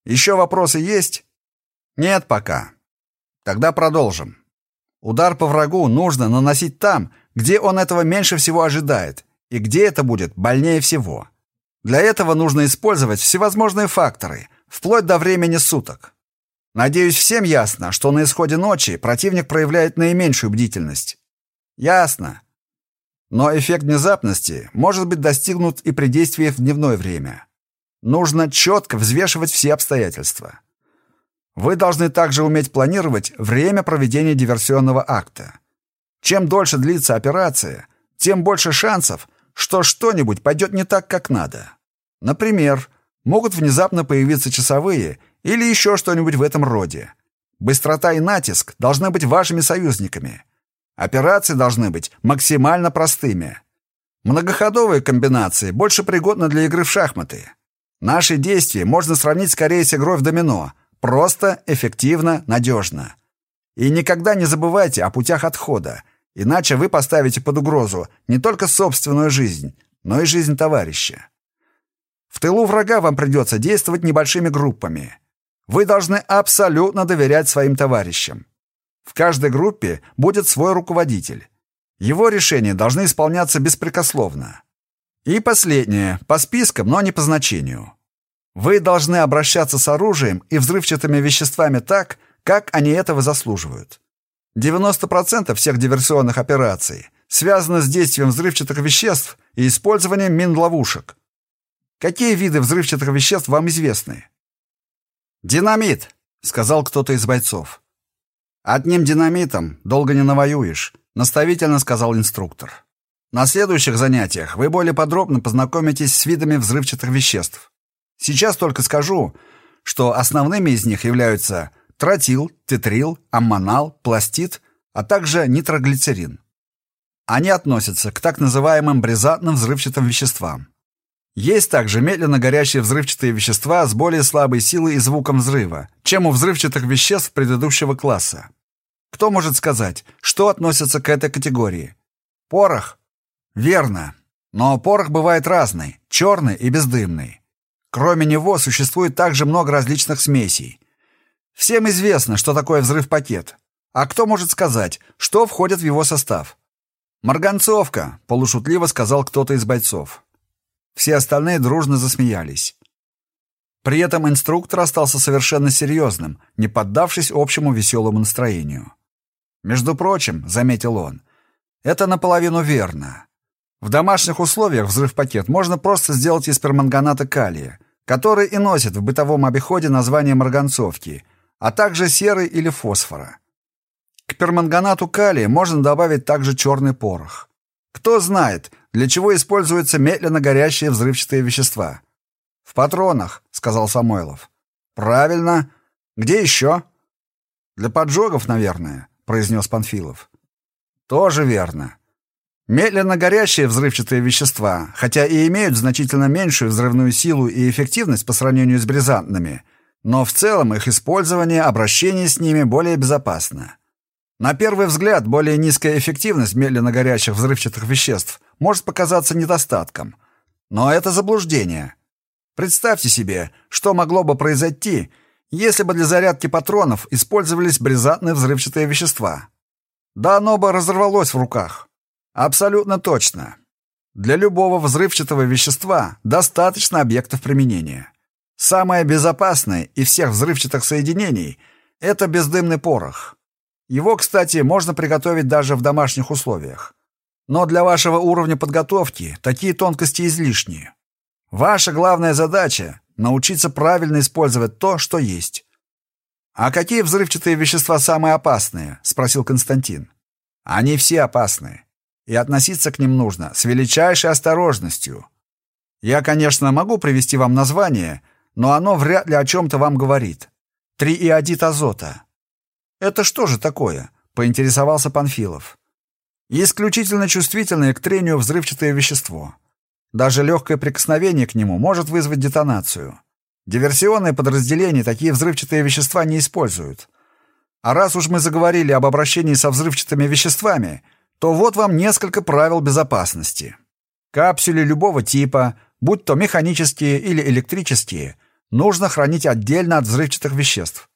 Еще вопросы есть? Нет пока. Тогда продолжим. Удар по врагу нужно наносить там, где он этого меньше всего ожидает, и где это будет больнее всего. Для этого нужно использовать всевозможные факторы, вплоть до времени суток. Надеюсь, всем ясно, что на исходе ночи противник проявляет наименьшую бдительность. Ясно. Но эффект внезапности может быть достигнут и при действии в дневное время. Нужно четко взвешивать все обстоятельства. Вы должны также уметь планировать время проведения диверсионного акта. Чем дольше длится операция, тем больше шансов, что что-нибудь пойдет не так, как надо. Например, могут внезапно появиться часовые или еще что-нибудь в этом роде. Быстрота и натиск должны быть вашими союзниками. Операции должны быть максимально простыми. Многоходовые комбинации больше пригодны для игры в шахматы. Наши действия можно сравнить скорее с игрой в домино, Просто, эффективно, надежно. И никогда не забывайте о путях отхода, иначе вы поставите под угрозу не только собственную жизнь, но и жизнь товарища. В тылу врага вам придется действовать небольшими группами. Вы должны абсолютно доверять своим товарищам. В каждой группе будет свой руководитель. Его решения должны исполняться беспрекословно. И последнее, по спискам, но не по значению. Вы должны обращаться с оружием и взрывчатыми веществами так, как они этого заслуживают. 90% всех диверсионных операций связаны с действием взрывчатых веществ и использованием мин-ловушек. Какие виды взрывчатых веществ вам известны? «Динамит», — сказал кто-то из бойцов. «Одним динамитом долго не навоюешь», — наставительно сказал инструктор. «На следующих занятиях вы более подробно познакомитесь с видами взрывчатых веществ. Сейчас только скажу, что основными из них являются тротил, тетрил, аммонал, пластид, а также нитроглицерин. Они относятся к так называемым бризатным взрывчатым веществам. Есть также медленно горящие взрывчатые вещества с более слабой силой и звуком взрыва, чем у взрывчатых веществ предыдущего класса. Кто может сказать, что относится к этой категории? Порох? Верно. Но порох бывает разный, черный и бездымный. Кроме него существует также много различных смесей. Всем известно, что такое взрыв-пакет. А кто может сказать, что входит в его состав? «Марганцовка», — полушутливо сказал кто-то из бойцов. Все остальные дружно засмеялись. При этом инструктор остался совершенно серьезным, не поддавшись общему веселому настроению. «Между прочим», — заметил он, — «это наполовину верно. В домашних условиях взрыв-пакет можно просто сделать из перманганата калия, который и носит в бытовом обиходе название марганцовки, а также серы или фосфора. К перманганату калия можно добавить также черный порох. Кто знает, для чего используются медленно горящие взрывчатые вещества? В патронах, сказал Самойлов. Правильно. Где еще? Для поджогов, наверное, произнес Панфилов. Тоже верно. Медленно горящие взрывчатые вещества, хотя и имеют значительно меньшую взрывную силу и эффективность по сравнению с бризантными, но в целом их использование, обращение с ними более безопасно. На первый взгляд, более низкая эффективность медленно горящих взрывчатых веществ может показаться недостатком. Но это заблуждение. Представьте себе, что могло бы произойти, если бы для зарядки патронов использовались бризантные взрывчатые вещества. Да оно бы разорвалось в руках. Абсолютно точно. Для любого взрывчатого вещества достаточно объектов применения. Самое безопасное из всех взрывчатых соединений – это бездымный порох. Его, кстати, можно приготовить даже в домашних условиях. Но для вашего уровня подготовки такие тонкости излишни. Ваша главная задача – научиться правильно использовать то, что есть. «А какие взрывчатые вещества самые опасные?» – спросил Константин. «Они все опасны и относиться к ним нужно с величайшей осторожностью. Я, конечно, могу привести вам название, но оно вряд ли о чем-то вам говорит. Трииодит азота. Это что же такое? Поинтересовался Панфилов. Исключительно чувствительное к трению взрывчатое вещество. Даже легкое прикосновение к нему может вызвать детонацию. Диверсионные подразделения такие взрывчатые вещества не используют. А раз уж мы заговорили об обращении со взрывчатыми веществами – то вот вам несколько правил безопасности. Капсули любого типа, будь то механические или электрические, нужно хранить отдельно от взрывчатых веществ.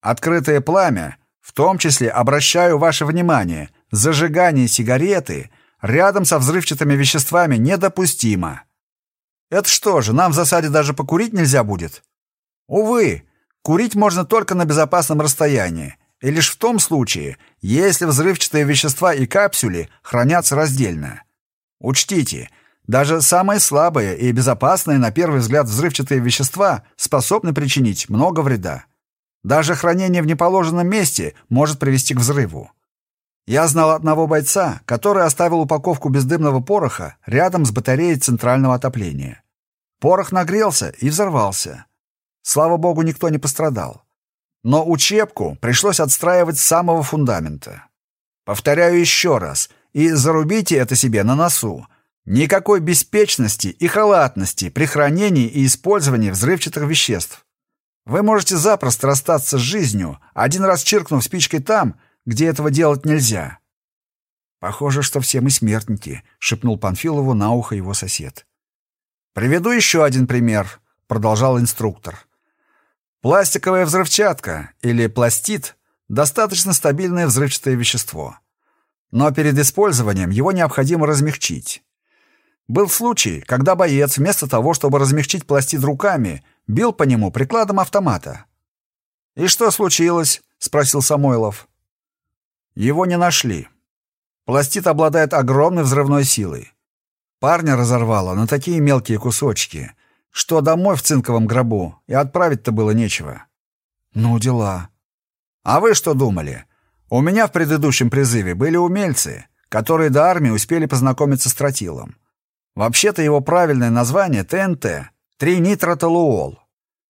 Открытое пламя, в том числе обращаю ваше внимание, зажигание сигареты рядом со взрывчатыми веществами недопустимо. Это что же, нам в засаде даже покурить нельзя будет? Увы, курить можно только на безопасном расстоянии, и лишь в том случае, если взрывчатые вещества и капсули хранятся раздельно. Учтите, даже самые слабые и безопасные на первый взгляд взрывчатые вещества способны причинить много вреда. Даже хранение в неположенном месте может привести к взрыву. Я знал одного бойца, который оставил упаковку бездымного пороха рядом с батареей центрального отопления. Порох нагрелся и взорвался. Слава богу, никто не пострадал. Но учебку пришлось отстраивать с самого фундамента. Повторяю еще раз, и зарубите это себе на носу. Никакой беспечности и халатности при хранении и использовании взрывчатых веществ. Вы можете запросто расстаться с жизнью, один раз чиркнув спичкой там, где этого делать нельзя. «Похоже, что все мы смертники», — шепнул Панфилову на ухо его сосед. «Приведу еще один пример», — продолжал инструктор. Пластиковая взрывчатка или пластид – достаточно стабильное взрывчатое вещество. Но перед использованием его необходимо размягчить. Был случай, когда боец вместо того, чтобы размягчить пластид руками, бил по нему прикладом автомата. «И что случилось?» — спросил Самойлов. Его не нашли. Пластид обладает огромной взрывной силой. Парня разорвало на такие мелкие кусочки, что домой в цинковом гробу, и отправить-то было нечего. Ну, дела. А вы что думали? У меня в предыдущем призыве были умельцы, которые до армии успели познакомиться с тротилом. Вообще-то его правильное название ТНТ – тринитротолуол.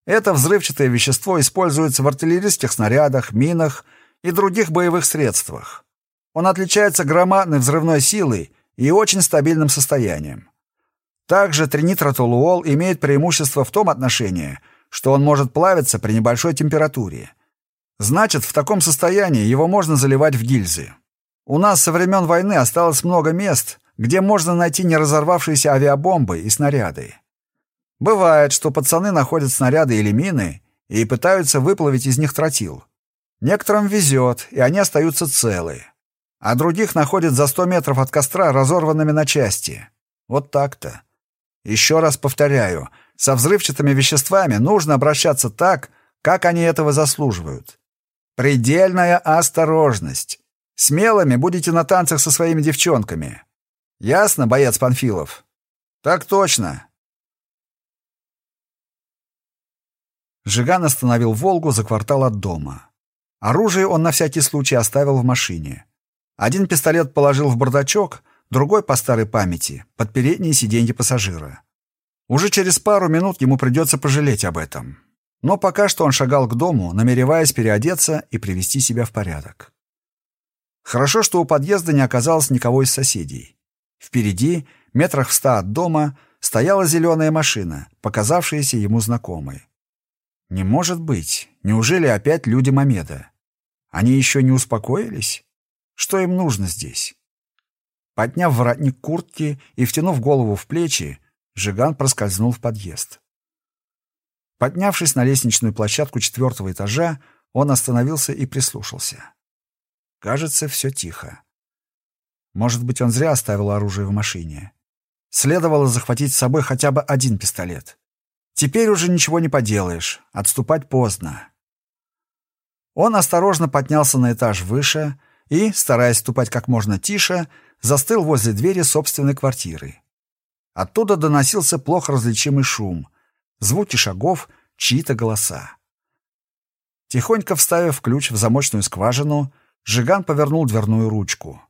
Это взрывчатое вещество используется в артиллерийских снарядах, минах и других боевых средствах. Он отличается громадной взрывной силой и очень стабильным состоянием. Также тринитротолуол имеет преимущество в том отношении, что он может плавиться при небольшой температуре. Значит, в таком состоянии его можно заливать в гильзы. У нас со времен войны осталось много мест, где можно найти не разорвавшиеся авиабомбы и снаряды. Бывает, что пацаны находят снаряды или мины и пытаются выплавить из них тротил. Некоторым везет, и они остаются целы. А других находят за 100 метров от костра разорванными на части. Вот так-то. Еще раз повторяю, со взрывчатыми веществами нужно обращаться так, как они этого заслуживают. Предельная осторожность. Смелыми будете на танцах со своими девчонками. Ясно, боец Панфилов? Так точно. Жиган остановил «Волгу» за квартал от дома. Оружие он на всякий случай оставил в машине. Один пистолет положил в бардачок, другой по старой памяти, под передние сиденья пассажира. Уже через пару минут ему придется пожалеть об этом. Но пока что он шагал к дому, намереваясь переодеться и привести себя в порядок. Хорошо, что у подъезда не оказалось никого из соседей. Впереди, метрах в ста от дома, стояла зеленая машина, показавшаяся ему знакомой. Не может быть. Неужели опять люди Мамеда? Они еще не успокоились? Что им нужно здесь? Подняв воротник куртки и втянув голову в плечи, Жиган проскользнул в подъезд. Поднявшись на лестничную площадку четвертого этажа, он остановился и прислушался. Кажется, все тихо. Может быть, он зря оставил оружие в машине. Следовало захватить с собой хотя бы один пистолет. Теперь уже ничего не поделаешь, отступать поздно. Он осторожно поднялся на этаж выше и, стараясь ступать как можно тише, застыл возле двери собственной квартиры. Оттуда доносился плохо различимый шум, звуки шагов, чьи-то голоса. Тихонько вставив ключ в замочную скважину, Жиган повернул дверную ручку.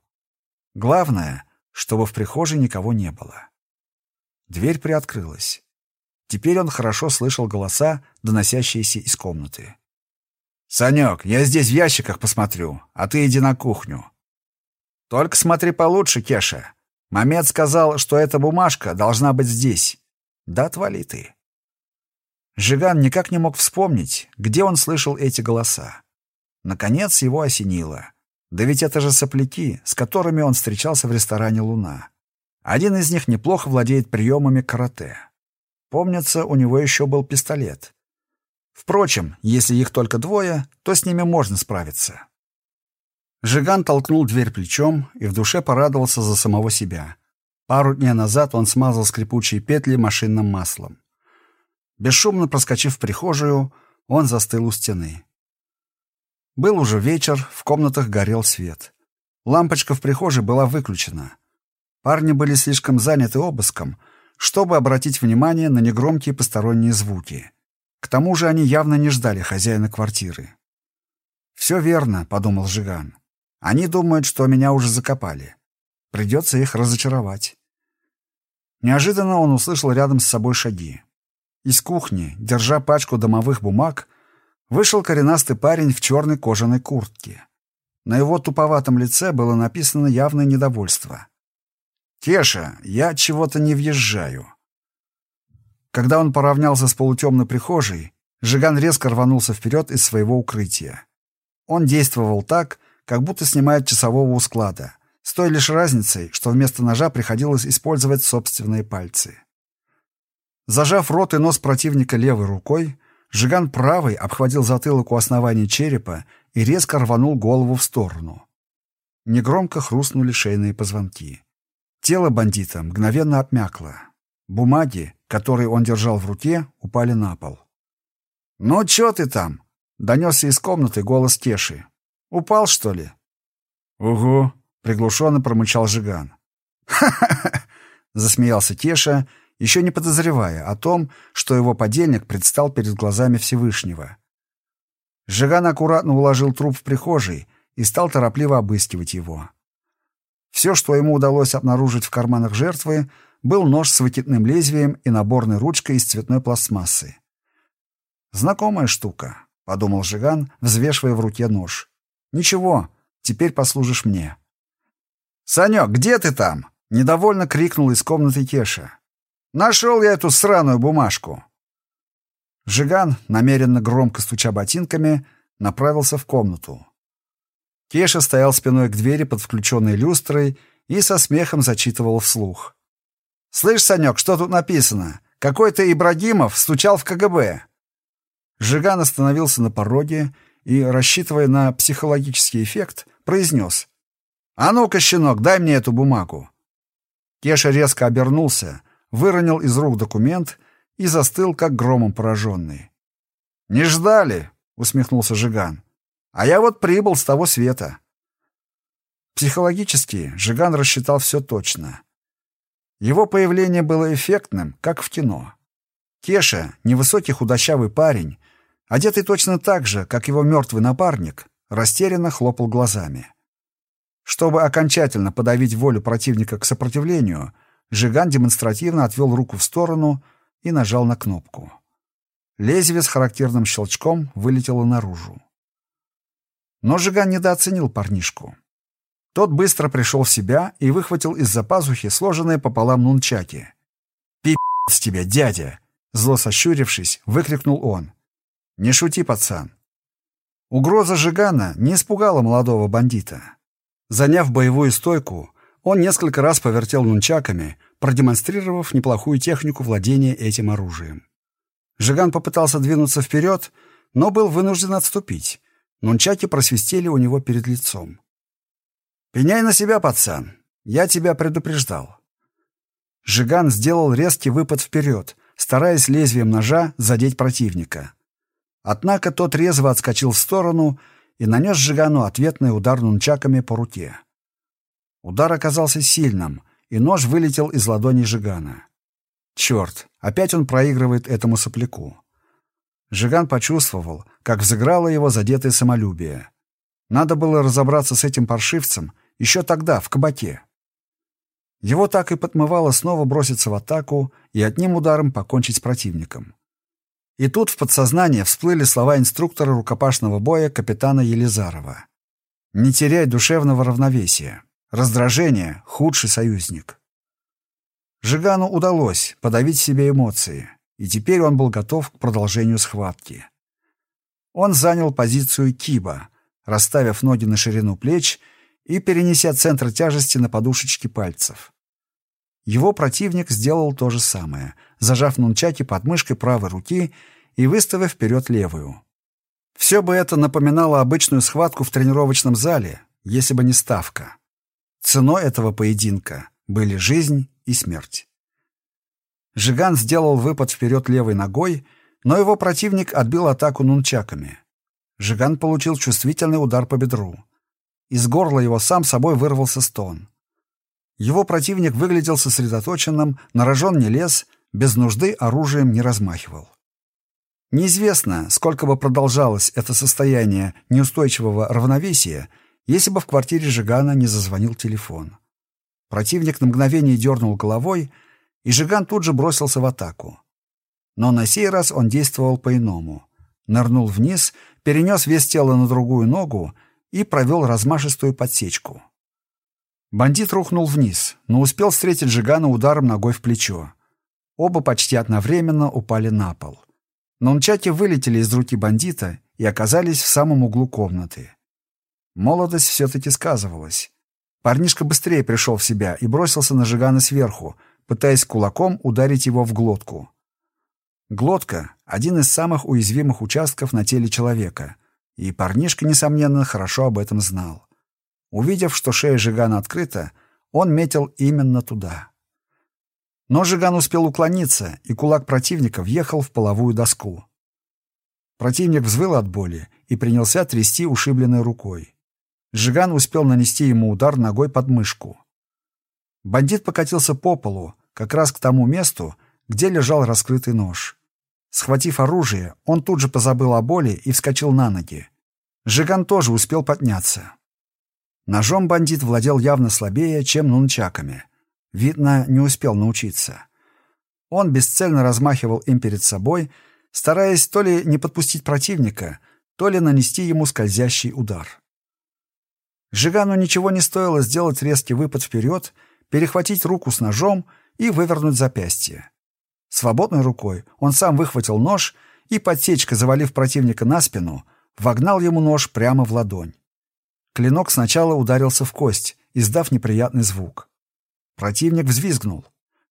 Главное, чтобы в прихожей никого не было. Дверь приоткрылась. Теперь он хорошо слышал голоса, доносящиеся из комнаты. «Санек, я здесь в ящиках посмотрю, а ты иди на кухню». «Только смотри получше, Кеша. Мамед сказал, что эта бумажка должна быть здесь. Да отвали ты». Жиган никак не мог вспомнить, где он слышал эти голоса. Наконец его осенило. Да ведь это же сопляки, с которыми он встречался в ресторане «Луна». Один из них неплохо владеет приемами карате. Помнится, у него еще был пистолет. Впрочем, если их только двое, то с ними можно справиться. Жиган толкнул дверь плечом и в душе порадовался за самого себя. Пару дней назад он смазал скрипучие петли машинным маслом. Бесшумно проскочив в прихожую, он застыл у стены. Был уже вечер, в комнатах горел свет. Лампочка в прихожей была выключена. Парни были слишком заняты обыском, чтобы обратить внимание на негромкие посторонние звуки. К тому же они явно не ждали хозяина квартиры. «Все верно», — подумал Жиган. «Они думают, что меня уже закопали. Придется их разочаровать». Неожиданно он услышал рядом с собой шаги. Из кухни, держа пачку домовых бумаг, вышел коренастый парень в черной кожаной куртке. На его туповатом лице было написано явное недовольство. «Кеша, я чего-то не въезжаю». Когда он поравнялся с полутемной прихожей, Жиган резко рванулся вперед из своего укрытия. Он действовал так, как будто снимает часового у склада, с той лишь разницей, что вместо ножа приходилось использовать собственные пальцы. Зажав рот и нос противника левой рукой, Жиган правой обхватил затылок у основания черепа и резко рванул голову в сторону. Негромко хрустнули шейные позвонки. Тело бандита мгновенно обмякло. Бумаги, которые он держал в руке, упали на пол. «Ну, чё ты там?» — донесся из комнаты голос Кеши. «Упал, что ли?» «Угу», — приглушенно промычал Жиган. «Ха-ха-ха!» — засмеялся Кеша, еще не подозревая о том, что его подельник предстал перед глазами Всевышнего. Жиган аккуратно уложил труп в прихожей и стал торопливо обыскивать его. Все, что ему удалось обнаружить в карманах жертвы, был нож с выкидным лезвием и наборной ручкой из цветной пластмассы. «Знакомая штука», — подумал Жиган, взвешивая в руке нож. «Ничего, теперь послужишь мне». «Санек, где ты там?» — недовольно крикнул из комнаты Кеша. «Нашел я эту сраную бумажку». Жиган, намеренно громко стуча ботинками, направился в комнату. Кеша стоял спиной к двери под включенной люстрой и со смехом зачитывал вслух. «Слышь, Санек, что тут написано? Какой-то Ибрагимов стучал в КГБ». Жиган остановился на пороге и, рассчитывая на психологический эффект, произнес. «А ну-ка, щенок, дай мне эту бумагу». Кеша резко обернулся, выронил из рук документ и застыл, как громом пораженный. «Не ждали?» — усмехнулся Жиган. А я вот прибыл с того света. Психологически Жиган рассчитал все точно. Его появление было эффектным, как в кино. Кеша, невысокий худощавый парень, одетый точно так же, как его мертвый напарник, растерянно хлопал глазами. Чтобы окончательно подавить волю противника к сопротивлению, Жиган демонстративно отвел руку в сторону и нажал на кнопку. Лезвие с характерным щелчком вылетело наружу. Но Жиган недооценил парнишку. Тот быстро пришел в себя и выхватил из-за пазухи сложенные пополам нунчаки. «Пи***ц тебя, дядя!» Зло сощурившись, выкрикнул он. «Не шути, пацан!» Угроза Жигана не испугала молодого бандита. Заняв боевую стойку, он несколько раз повертел нунчаками, продемонстрировав неплохую технику владения этим оружием. Жиган попытался двинуться вперед, но был вынужден отступить. Нунчаки просвистели у него перед лицом. «Пеняй на себя, пацан! Я тебя предупреждал!» Жиган сделал резкий выпад вперед, стараясь лезвием ножа задеть противника. Однако тот резво отскочил в сторону и нанес Жигану ответный удар нунчаками по руке. Удар оказался сильным, и нож вылетел из ладони Жигана. Черт, опять он проигрывает этому сопляку. Жиган почувствовал, как взыграло его задетое самолюбие. Надо было разобраться с этим паршивцем еще тогда, в кабаке. Его так и подмывало снова броситься в атаку и одним ударом покончить с противником. И тут в подсознание всплыли слова инструктора рукопашного боя капитана Елизарова. «Не теряй душевного равновесия. Раздражение — худший союзник». Жигану удалось подавить себе эмоции, и теперь он был готов к продолжению схватки. Он занял позицию киба, расставив ноги на ширину плеч и перенеся центр тяжести на подушечки пальцев. Его противник сделал то же самое, зажав нунчаки под мышкой правой руки и выставив вперед левую. Все бы это напоминало обычную схватку в тренировочном зале, если бы не ставка. Ценой этого поединка были жизнь и смерть. Жиган сделал выпад вперед левой ногой, но его противник отбил атаку нунчаками. Жиган получил чувствительный удар по бедру. Из горла его сам собой вырвался стон. Его противник выглядел сосредоточенным, на рожон не лез, без нужды оружием не размахивал. Неизвестно, сколько бы продолжалось это состояние неустойчивого равновесия, если бы в квартире Жигана не зазвонил телефон. Противник на мгновение дернул головой, и Жиган тут же бросился в атаку. Но на сей раз он действовал по-иному. Нырнул вниз, перенес вес тела на другую ногу и провел размашистую подсечку. Бандит рухнул вниз, но успел встретить Жигана ударом ногой в плечо. Оба почти одновременно упали на пол. Нунчаки вылетели из руки бандита и оказались в самом углу комнаты. Молодость все-таки сказывалась. Парнишка быстрее пришел в себя и бросился на Жигана сверху, пытаясь кулаком ударить его в глотку. Глотка — один из самых уязвимых участков на теле человека, и парнишка, несомненно, хорошо об этом знал. Увидев, что шея Жигана открыта, он метил именно туда. Но Жиган успел уклониться, и кулак противника въехал в половую доску. Противник взвыл от боли и принялся трясти ушибленной рукой. Жиган успел нанести ему удар ногой под мышку. Бандит покатился по полу, как раз к тому месту, где лежал раскрытый нож. Схватив оружие, он тут же позабыл о боли и вскочил на ноги. Жиган тоже успел подняться. Ножом бандит владел явно слабее, чем нунчаками. Видно, не успел научиться. Он бесцельно размахивал им перед собой, стараясь то ли не подпустить противника, то ли нанести ему скользящий удар. Жигану ничего не стоило сделать резкий выпад вперед, перехватить руку с ножом и вывернуть запястье. Свободной рукой он сам выхватил нож и, подсечкой завалив противника на спину, вогнал ему нож прямо в ладонь. Клинок сначала ударился в кость, издав неприятный звук. Противник взвизгнул.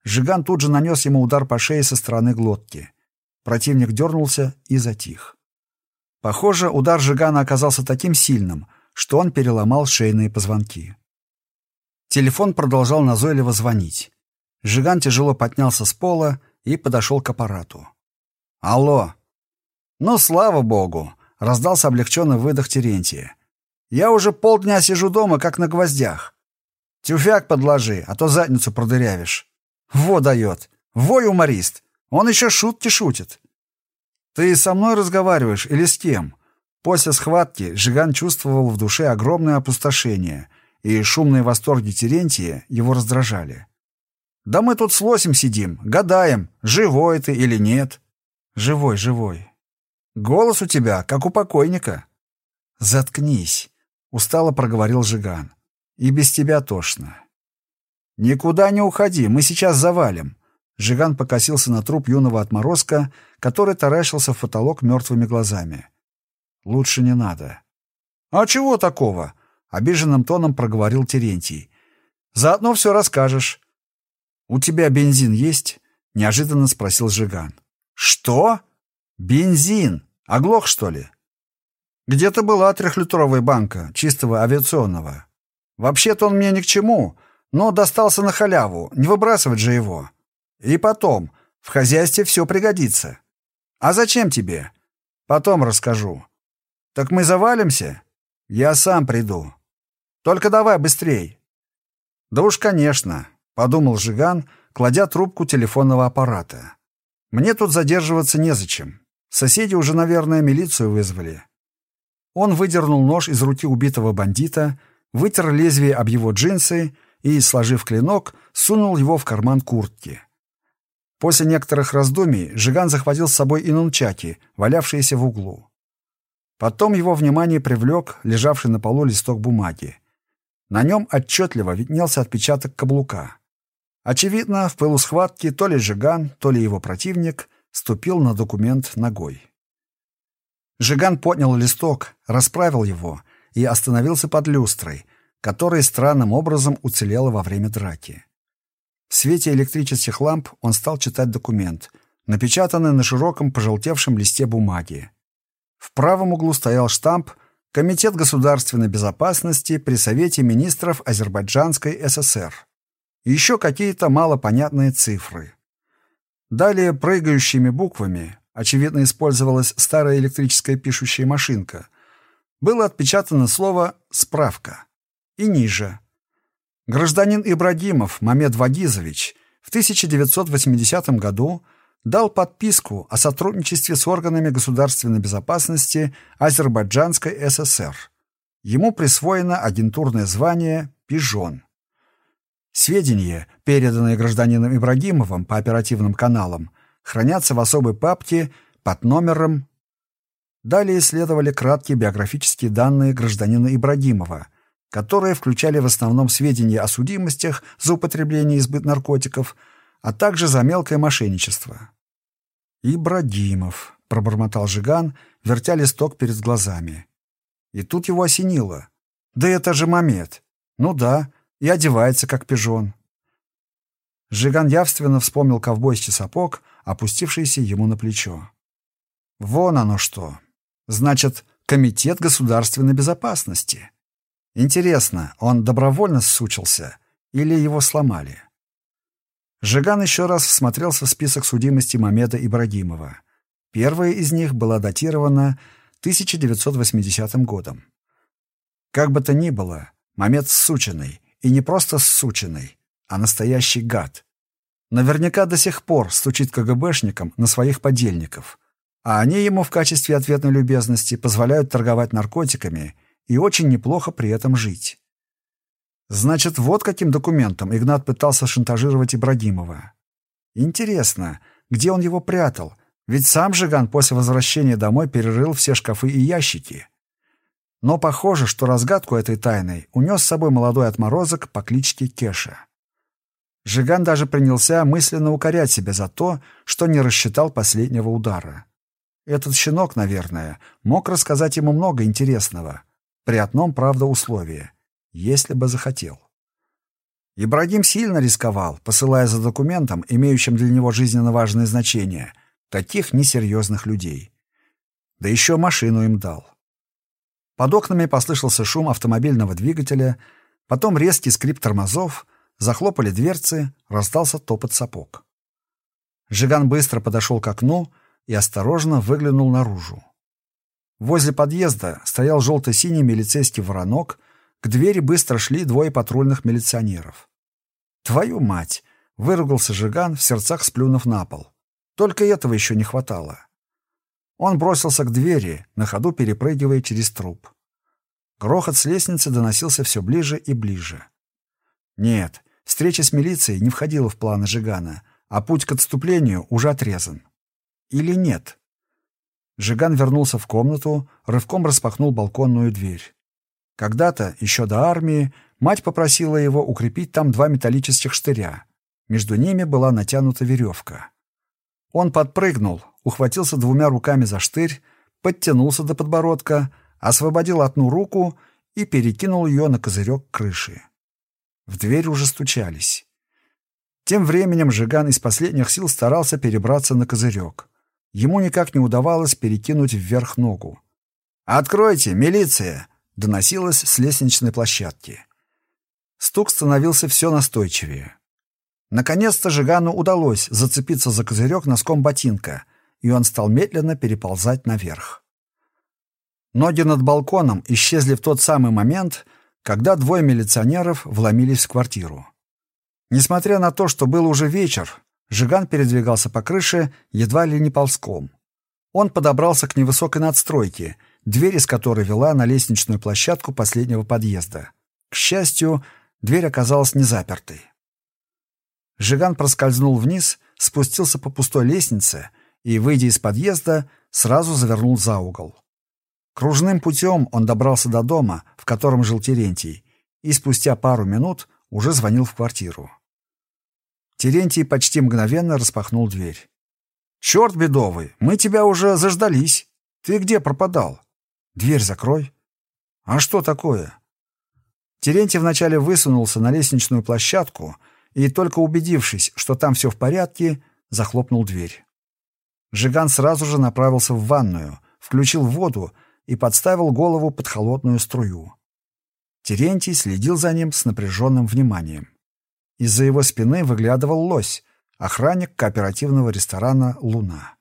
Жиган тут же нанес ему удар по шее со стороны глотки. Противник дернулся и затих. Похоже, удар Жигана оказался таким сильным, что он переломал шейные позвонки. Телефон продолжал назойливо звонить. Жиган тяжело поднялся с пола и подошел к аппарату. «Алло!» «Ну, слава богу!» — раздался облегченный выдох Терентия. «Я уже полдня сижу дома, как на гвоздях. Тюфяк подложи, а то задницу продырявишь. Во дает! Во юморист! Он еще шутки шутит!» «Ты со мной разговариваешь или с кем?» После схватки Жиган чувствовал в душе огромное опустошение, и шумные восторги Терентия его раздражали. Да мы тут с лосем сидим, гадаем, живой ты или нет. Живой, живой. Голос у тебя, как у покойника. Заткнись, устало проговорил Жиган. И без тебя тошно. Никуда не уходи, мы сейчас завалим. Жиган покосился на труп юного отморозка, который таращился в потолок мертвыми глазами. Лучше не надо. А чего такого? Обиженным тоном проговорил Терентий. Заодно все расскажешь. У тебя бензин есть? Неожиданно спросил Жиган. Что? Бензин? Оглох, что ли? Где-то была трехлитровая банка чистого авиационного. Вообще-то он мне ни к чему, но достался на халяву, не выбрасывать же его. И потом, в хозяйстве все пригодится. А зачем тебе? Потом расскажу. Так мы завалимся? Я сам приду. Только давай быстрей. Да уж, конечно, подумал Жиган, кладя трубку телефонного аппарата. Мне тут задерживаться незачем. Соседи уже, наверное, милицию вызвали. Он выдернул нож из руки убитого бандита, вытер лезвие об его джинсы и, сложив клинок, сунул его в карман куртки. После некоторых раздумий Жиган захватил с собой и нунчаки, валявшиеся в углу. Потом его внимание привлек лежавший на полу листок бумаги. На нем отчетливо виднелся отпечаток каблука. Очевидно, в пылу схватки то ли Жиган, то ли его противник ступил на документ ногой. Жиган поднял листок, расправил его и остановился под люстрой, которая странным образом уцелела во время драки. В свете электрических ламп он стал читать документ, напечатанный на широком пожелтевшем листе бумаги. В правом углу стоял штамп «Комитет государственной безопасности при Совете министров Азербайджанской ССР». Еще какие-то малопонятные цифры. Далее прыгающими буквами, очевидно, использовалась старая электрическая пишущая машинка, было отпечатано слово «справка». И ниже Гражданин Ибрагимов Мамед Вагизович в 1980 году дал подписку о сотрудничестве с органами государственной безопасности Азербайджанской ССР. Ему присвоено агентурное звание «Пижон». Сведения, переданные гражданином Ибрагимовым по оперативным каналам, хранятся в особой папке под номером. Далее следовали краткие биографические данные гражданина Ибрагимова – которые включали в основном сведения о судимостях за употребление и сбыт наркотиков, а также за мелкое мошенничество. «Ибрагимов», — пробормотал Жиган, вертя листок перед глазами. И тут его осенило. «Да это же Мамед. Ну да, и одевается, как пижон». Жиган явственно вспомнил ковбойский сапог, опустившийся ему на плечо. «Вон оно что. Значит, Комитет государственной безопасности». Интересно, он добровольно сучился или его сломали? Жиган еще раз всмотрелся в список судимости Мамеда Ибрагимова. Первая из них была датирована 1980 годом. Как бы то ни было, Мамед сученный, и не просто сученный, а настоящий гад. Наверняка до сих пор стучит КГБшникам на своих подельников, а они ему в качестве ответной любезности позволяют торговать наркотиками – и очень неплохо при этом жить. Значит, вот каким документом Игнат пытался шантажировать Ибрагимова. Интересно, где он его прятал? Ведь сам Жиган после возвращения домой перерыл все шкафы и ящики. Но похоже, что разгадку этой тайны унес с собой молодой отморозок по кличке Кеша. Жиган даже принялся мысленно укорять себя за то, что не рассчитал последнего удара. Этот щенок, наверное, мог рассказать ему много интересного — при одном, правда, условии. Если бы захотел. Ибрагим сильно рисковал, посылая за документом, имеющим для него жизненно важное значение, таких несерьезных людей. Да еще машину им дал. Под окнами послышался шум автомобильного двигателя, потом резкий скрип тормозов, захлопали дверцы, раздался топот сапог. Жиган быстро подошел к окну и осторожно выглянул наружу. Возле подъезда стоял желто-синий милицейский воронок, к двери быстро шли двое патрульных милиционеров. «Твою мать!» — выругался Жиган, в сердцах сплюнув на пол. Только этого еще не хватало. Он бросился к двери, на ходу перепрыгивая через труп. Грохот с лестницы доносился все ближе и ближе. Нет, встреча с милицией не входила в планы Жигана, а путь к отступлению уже отрезан. Или нет? Жиган вернулся в комнату, рывком распахнул балконную дверь. Когда-то, еще до армии, мать попросила его укрепить там два металлических штыря. Между ними была натянута веревка. Он подпрыгнул, ухватился двумя руками за штырь, подтянулся до подбородка, освободил одну руку и перекинул ее на козырек крыши. В дверь уже стучались. Тем временем Жиган из последних сил старался перебраться на козырек. Ему никак не удавалось перекинуть вверх ногу. «Откройте, милиция!» — доносилось с лестничной площадки. Стук становился все настойчивее. Наконец-то Жигану удалось зацепиться за козырек носком ботинка, и он стал медленно переползать наверх. Ноги над балконом исчезли в тот самый момент, когда двое милиционеров вломились в квартиру. Несмотря на то, что был уже вечер, Жиган передвигался по крыше едва ли не ползком. Он подобрался к невысокой надстройке, дверь из которой вела на лестничную площадку последнего подъезда. К счастью, дверь оказалась не запертой. Жиган проскользнул вниз, спустился по пустой лестнице и, выйдя из подъезда, сразу завернул за угол. Кружным путем он добрался до дома, в котором жил Терентий, и спустя пару минут уже звонил в квартиру. Терентий почти мгновенно распахнул дверь. «Черт бедовый, мы тебя уже заждались. Ты где пропадал? Дверь закрой». «А что такое?» Терентий вначале высунулся на лестничную площадку и, только убедившись, что там все в порядке, захлопнул дверь. Жиган сразу же направился в ванную, включил воду и подставил голову под холодную струю. Терентий следил за ним с напряженным вниманием. Из-за его спины выглядывал лось, охранник кооперативного ресторана «Луна».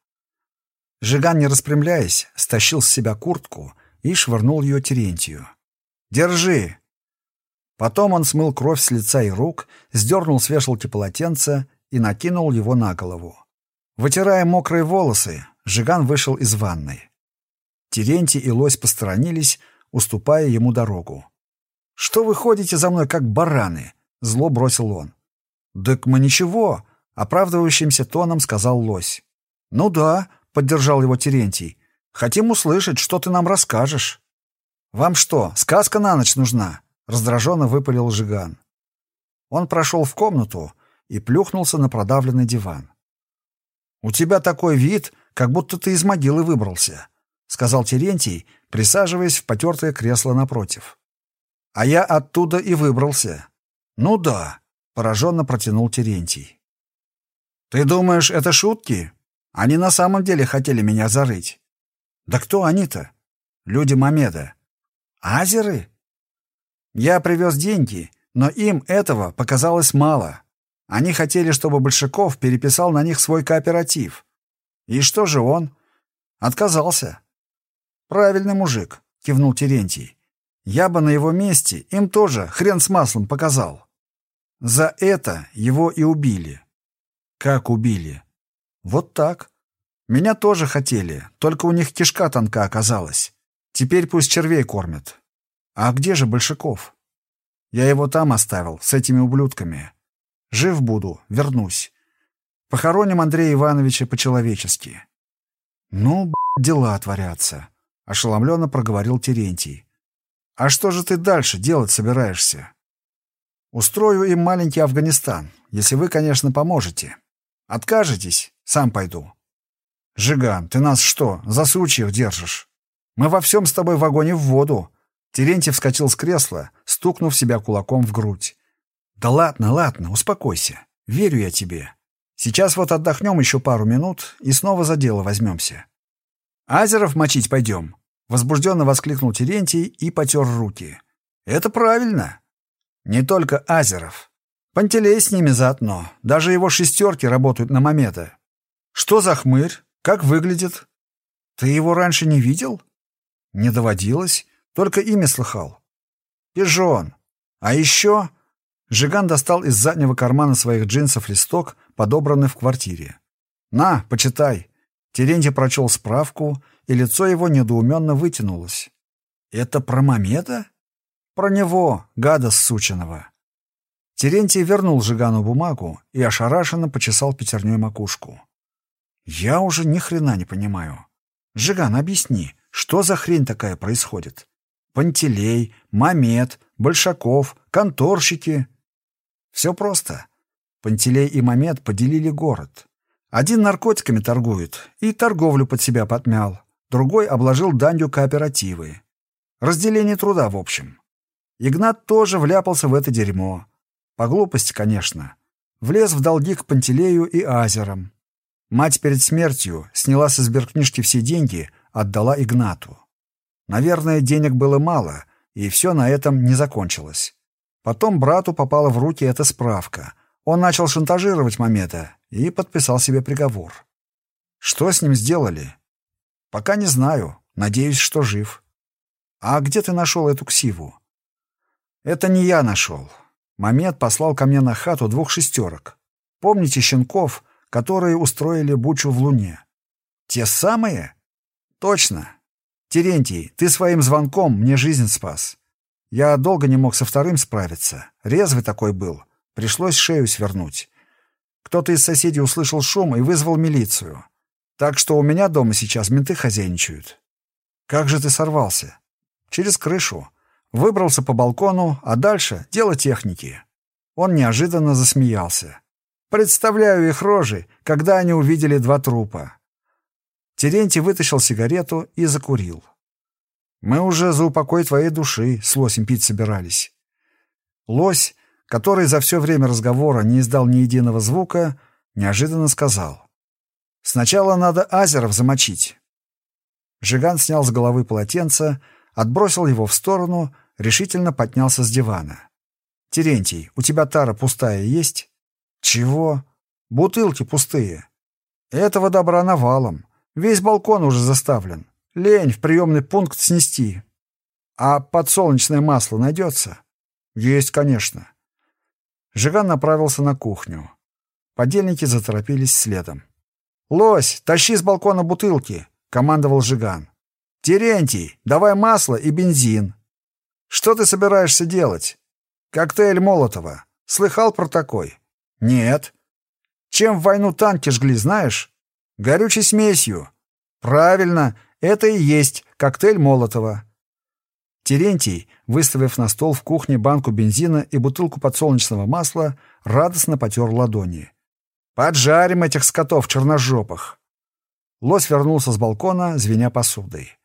Жиган, не распрямляясь, стащил с себя куртку и швырнул ее Терентию. «Держи!» Потом он смыл кровь с лица и рук, сдернул с вешалки полотенце и накинул его на голову. Вытирая мокрые волосы, Жиган вышел из ванной. Терентий и лось посторонились, уступая ему дорогу. «Что вы ходите за мной, как бараны?» — зло бросил он. «Так мы ничего», — оправдывающимся тоном сказал лось. «Ну да», — поддержал его Терентий. «Хотим услышать, что ты нам расскажешь». «Вам что, сказка на ночь нужна?» — раздраженно выпалил Жиган. Он прошел в комнату и плюхнулся на продавленный диван. «У тебя такой вид, как будто ты из могилы выбрался», — сказал Терентий, присаживаясь в потертое кресло напротив. «А я оттуда и выбрался». «Ну да», — пораженно протянул Терентий. «Ты думаешь, это шутки? Они на самом деле хотели меня зарыть». «Да кто они-то?» «Люди Мамеда». «Азеры?» «Я привез деньги, но им этого показалось мало. Они хотели, чтобы Большаков переписал на них свой кооператив. И что же он?» «Отказался. «Правильный мужик», — кивнул Терентий. «Я бы на его месте им тоже хрен с маслом показал». За это его и убили. Как убили? Вот так. Меня тоже хотели, только у них кишка тонка оказалась. Теперь пусть червей кормят. А где же Большаков? Я его там оставил, с этими ублюдками. Жив буду, вернусь. Похороним Андрея Ивановича по-человечески. Ну, б***, дела творятся ошеломленно проговорил Терентий. «А что же ты дальше делать собираешься?» «Устрою им маленький Афганистан, если вы, конечно, поможете. Откажетесь, сам пойду». «Жиган, ты нас что, за сучьев держишь? Мы во всем с тобой в огонь в воду». Терентий вскочил с кресла, стукнув себя кулаком в грудь. «Да ладно, ладно, успокойся. Верю я тебе. Сейчас вот отдохнем еще пару минут и снова за дело возьмемся. Азеров мочить пойдем?» Возбужденно воскликнул Терентий и потер руки. «Это правильно. Не только Азеров. Пантелей с ними заодно. Даже его шестерки работают на Мамеда. Что за хмырь? Как выглядит? Ты его раньше не видел? Не доводилось. Только имя слыхал. Пижон. А еще...» Жиган достал из заднего кармана своих джинсов листок, подобранный в квартире. «На, почитай». Терентий прочел справку и лицо его недоуменно вытянулось. «Это про Мамеда?» «Про него, гада сученого». Терентий вернул Жигану бумагу и ошарашенно почесал пятерней макушку. «Я уже ни хрена не понимаю. Жиган, объясни, что за хрень такая происходит? Пантелей, Мамед, Большаков, конторщики...» «Все просто. Пантелей и Мамед поделили город. Один наркотиками торгует и торговлю под себя подмял, другой обложил данью кооперативы. Разделение труда, в общем. Игнат тоже вляпался в это дерьмо. По глупости, конечно. Влез в долги к Пантелею и Азерам. Мать перед смертью сняла со сберкнижки все деньги, отдала Игнату. Наверное, денег было мало, и все на этом не закончилось. Потом брату попала в руки эта справка. Он начал шантажировать Мамета и подписал себе приговор. Что с ним сделали? Пока не знаю. Надеюсь, что жив. А где ты нашел эту ксиву? Это не я нашел. Мамед послал ко мне на хату двух шестерок. Помните щенков, которые устроили бучу в Луне. Те самые? Точно. Терентий, ты своим звонком мне жизнь спас. Я долго не мог со вторым справиться. Резвый такой был. Пришлось шею свернуть. Кто-то из соседей услышал шум и вызвал милицию. Так что у меня дома сейчас менты хозяйничают. Как же ты сорвался? Через крышу. Выбрался по балкону, а дальше — дело техники. Он неожиданно засмеялся. Представляю их рожи, когда они увидели два трупа. Терентий вытащил сигарету и закурил. Мы уже за упокой твоей души с лосем пить собирались. Лось, который за все время разговора не издал ни единого звука, неожиданно сказал. «Сначала надо азеров замочить». Жиган снял с головы полотенце, отбросил его в сторону, решительно поднялся с дивана. «Терентий, у тебя тара пустая есть?» Чего? Бутылки пустые. Этого добра навалом. Весь балкон уже заставлен. Лень в приемный пункт снести. А подсолнечное масло найдется? Есть, конечно. Жиган направился на кухню. Подельники заторопились следом. «Лось, тащи с балкона бутылки!» — командовал Жиган. «Терентий, давай масло и бензин!» «Что ты собираешься делать?» «Коктейль Молотова. Слыхал про такой?» Нет. Чем в войну танки жгли, знаешь? Горючей смесью. Правильно, это и есть коктейль Молотова. Терентий, выставив на стол в кухне банку бензина и бутылку подсолнечного масла, радостно потер ладони. «Поджарим этих скотов черножопых!» Лось вернулся с балкона, звеня посудой.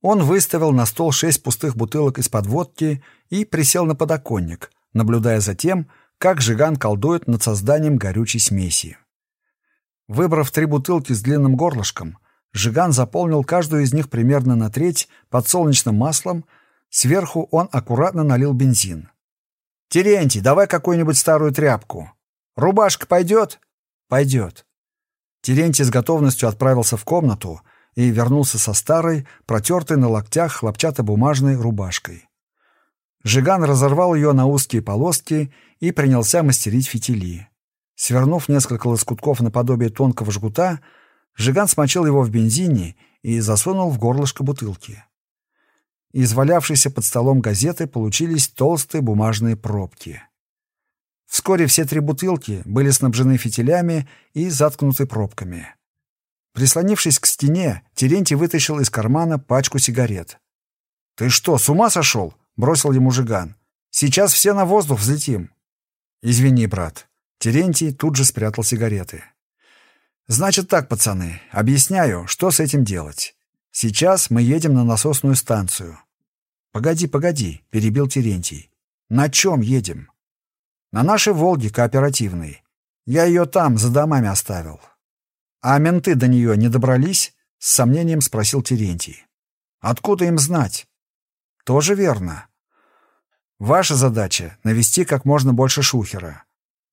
Он выставил на стол шесть пустых бутылок из-под водки и присел на подоконник, наблюдая за тем, как Жиган колдует над созданием горючей смеси. Выбрав три бутылки с длинным горлышком, Жиган заполнил каждую из них примерно на треть подсолнечным маслом, сверху он аккуратно налил бензин. «Терентий, давай какую-нибудь старую тряпку. Рубашка пойдет?» «Пойдет». Терентий с готовностью отправился в комнату и вернулся со старой, протертой на локтях хлопчатобумажной рубашкой. Жиган разорвал ее на узкие полоски и принялся мастерить фитили. Свернув несколько лоскутков наподобие тонкого жгута, Жиган смочил его в бензине и засунул в горлышко бутылки. Из валявшейся под столом газеты получились толстые бумажные пробки. Вскоре все три бутылки были снабжены фитилями и заткнуты пробками. Прислонившись к стене, Терентий вытащил из кармана пачку сигарет. «Ты что, с ума сошел?» — бросил ему Жиган. «Сейчас все на воздух взлетим». «Извини, брат». Терентий тут же спрятал сигареты. «Значит так, пацаны, объясняю, что с этим делать. Сейчас мы едем на насосную станцию». «Погоди, погоди», — перебил Терентий. «На чем едем?» «На нашей «Волге» кооперативной. Я ее там, за домами оставил». «А менты до нее не добрались?» — с сомнением спросил Терентий. «Откуда им знать?» «Тоже верно. Ваша задача — навести как можно больше шухера.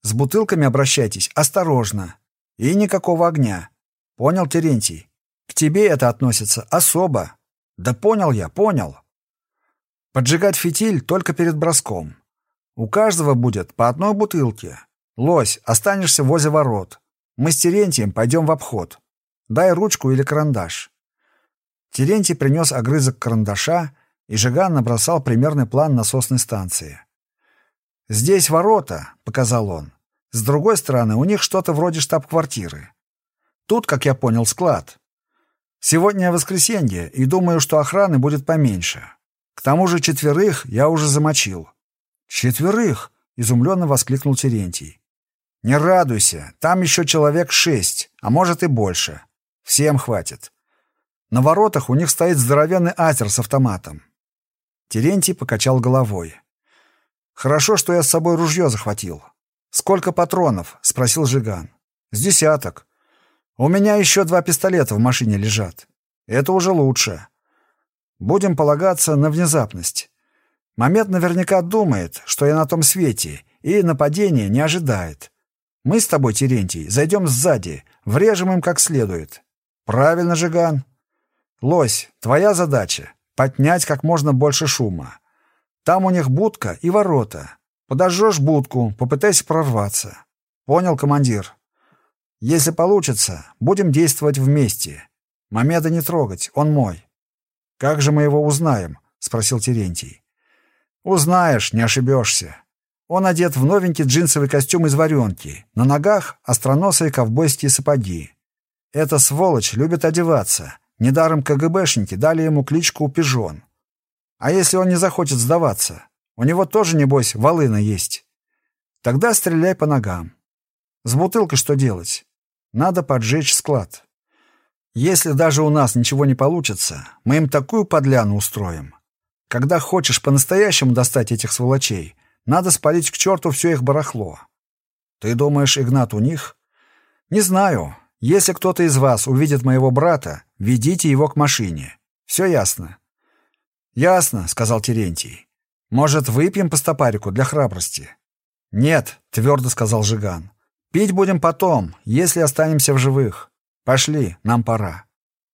С бутылками обращайтесь осторожно. И никакого огня. Понял, Терентий? К тебе это относится особо. Да понял я, понял. Поджигать фитиль только перед броском. У каждого будет по одной бутылке. Лось, останешься возле ворот. Мы с Терентием пойдем в обход. Дай ручку или карандаш. Терентий принес огрызок карандаша и Жиган набросал примерный план насосной станции. «Здесь ворота», — показал он. «С другой стороны, у них что-то вроде штаб-квартиры. Тут, как я понял, склад. Сегодня воскресенье, и думаю, что охраны будет поменьше. К тому же четверых я уже замочил». «Четверых?» — изумленно воскликнул Терентий. «Не радуйся, там еще человек шесть, а может и больше. Всем хватит. На воротах у них стоит здоровенный атер с автоматом. Терентий покачал головой. «Хорошо, что я с собой ружье захватил. Сколько патронов?» — спросил Жиган. «С десяток. У меня еще два пистолета в машине лежат. Это уже лучше. Будем полагаться на внезапность. Момент наверняка думает, что я на том свете, и нападения не ожидает. Мы с тобой, Терентий, зайдем сзади, врежем им как следует. Правильно, Жиган. Лось, твоя задача — поднять как можно больше шума. Там у них будка и ворота. Подожжешь будку, попытайся прорваться. Понял, командир? Если получится, будем действовать вместе. Мамеда не трогать, он мой. Как же мы его узнаем? — спросил Терентий. Узнаешь, не ошибешься. Он одет в новенький джинсовый костюм из варенки. На ногах остроносые ковбойские сапоги. Эта сволочь любит одеваться. Недаром КГБшники дали ему кличку «Пижон». А если он не захочет сдаваться? У него тоже, небось, волына есть. Тогда стреляй по ногам. С бутылкой что делать? Надо поджечь склад. Если даже у нас ничего не получится, мы им такую подляну устроим. Когда хочешь по-настоящему достать этих сволочей, надо спалить к черту все их барахло. Ты думаешь, Игнат у них? Не знаю. Если кто-то из вас увидит моего брата, ведите его к машине. Все ясно? Ясно, сказал Терентий. Может, выпьем по стопарику для храбрости? Нет, твердо сказал Жиган. Пить будем потом, если останемся в живых. Пошли, нам пора.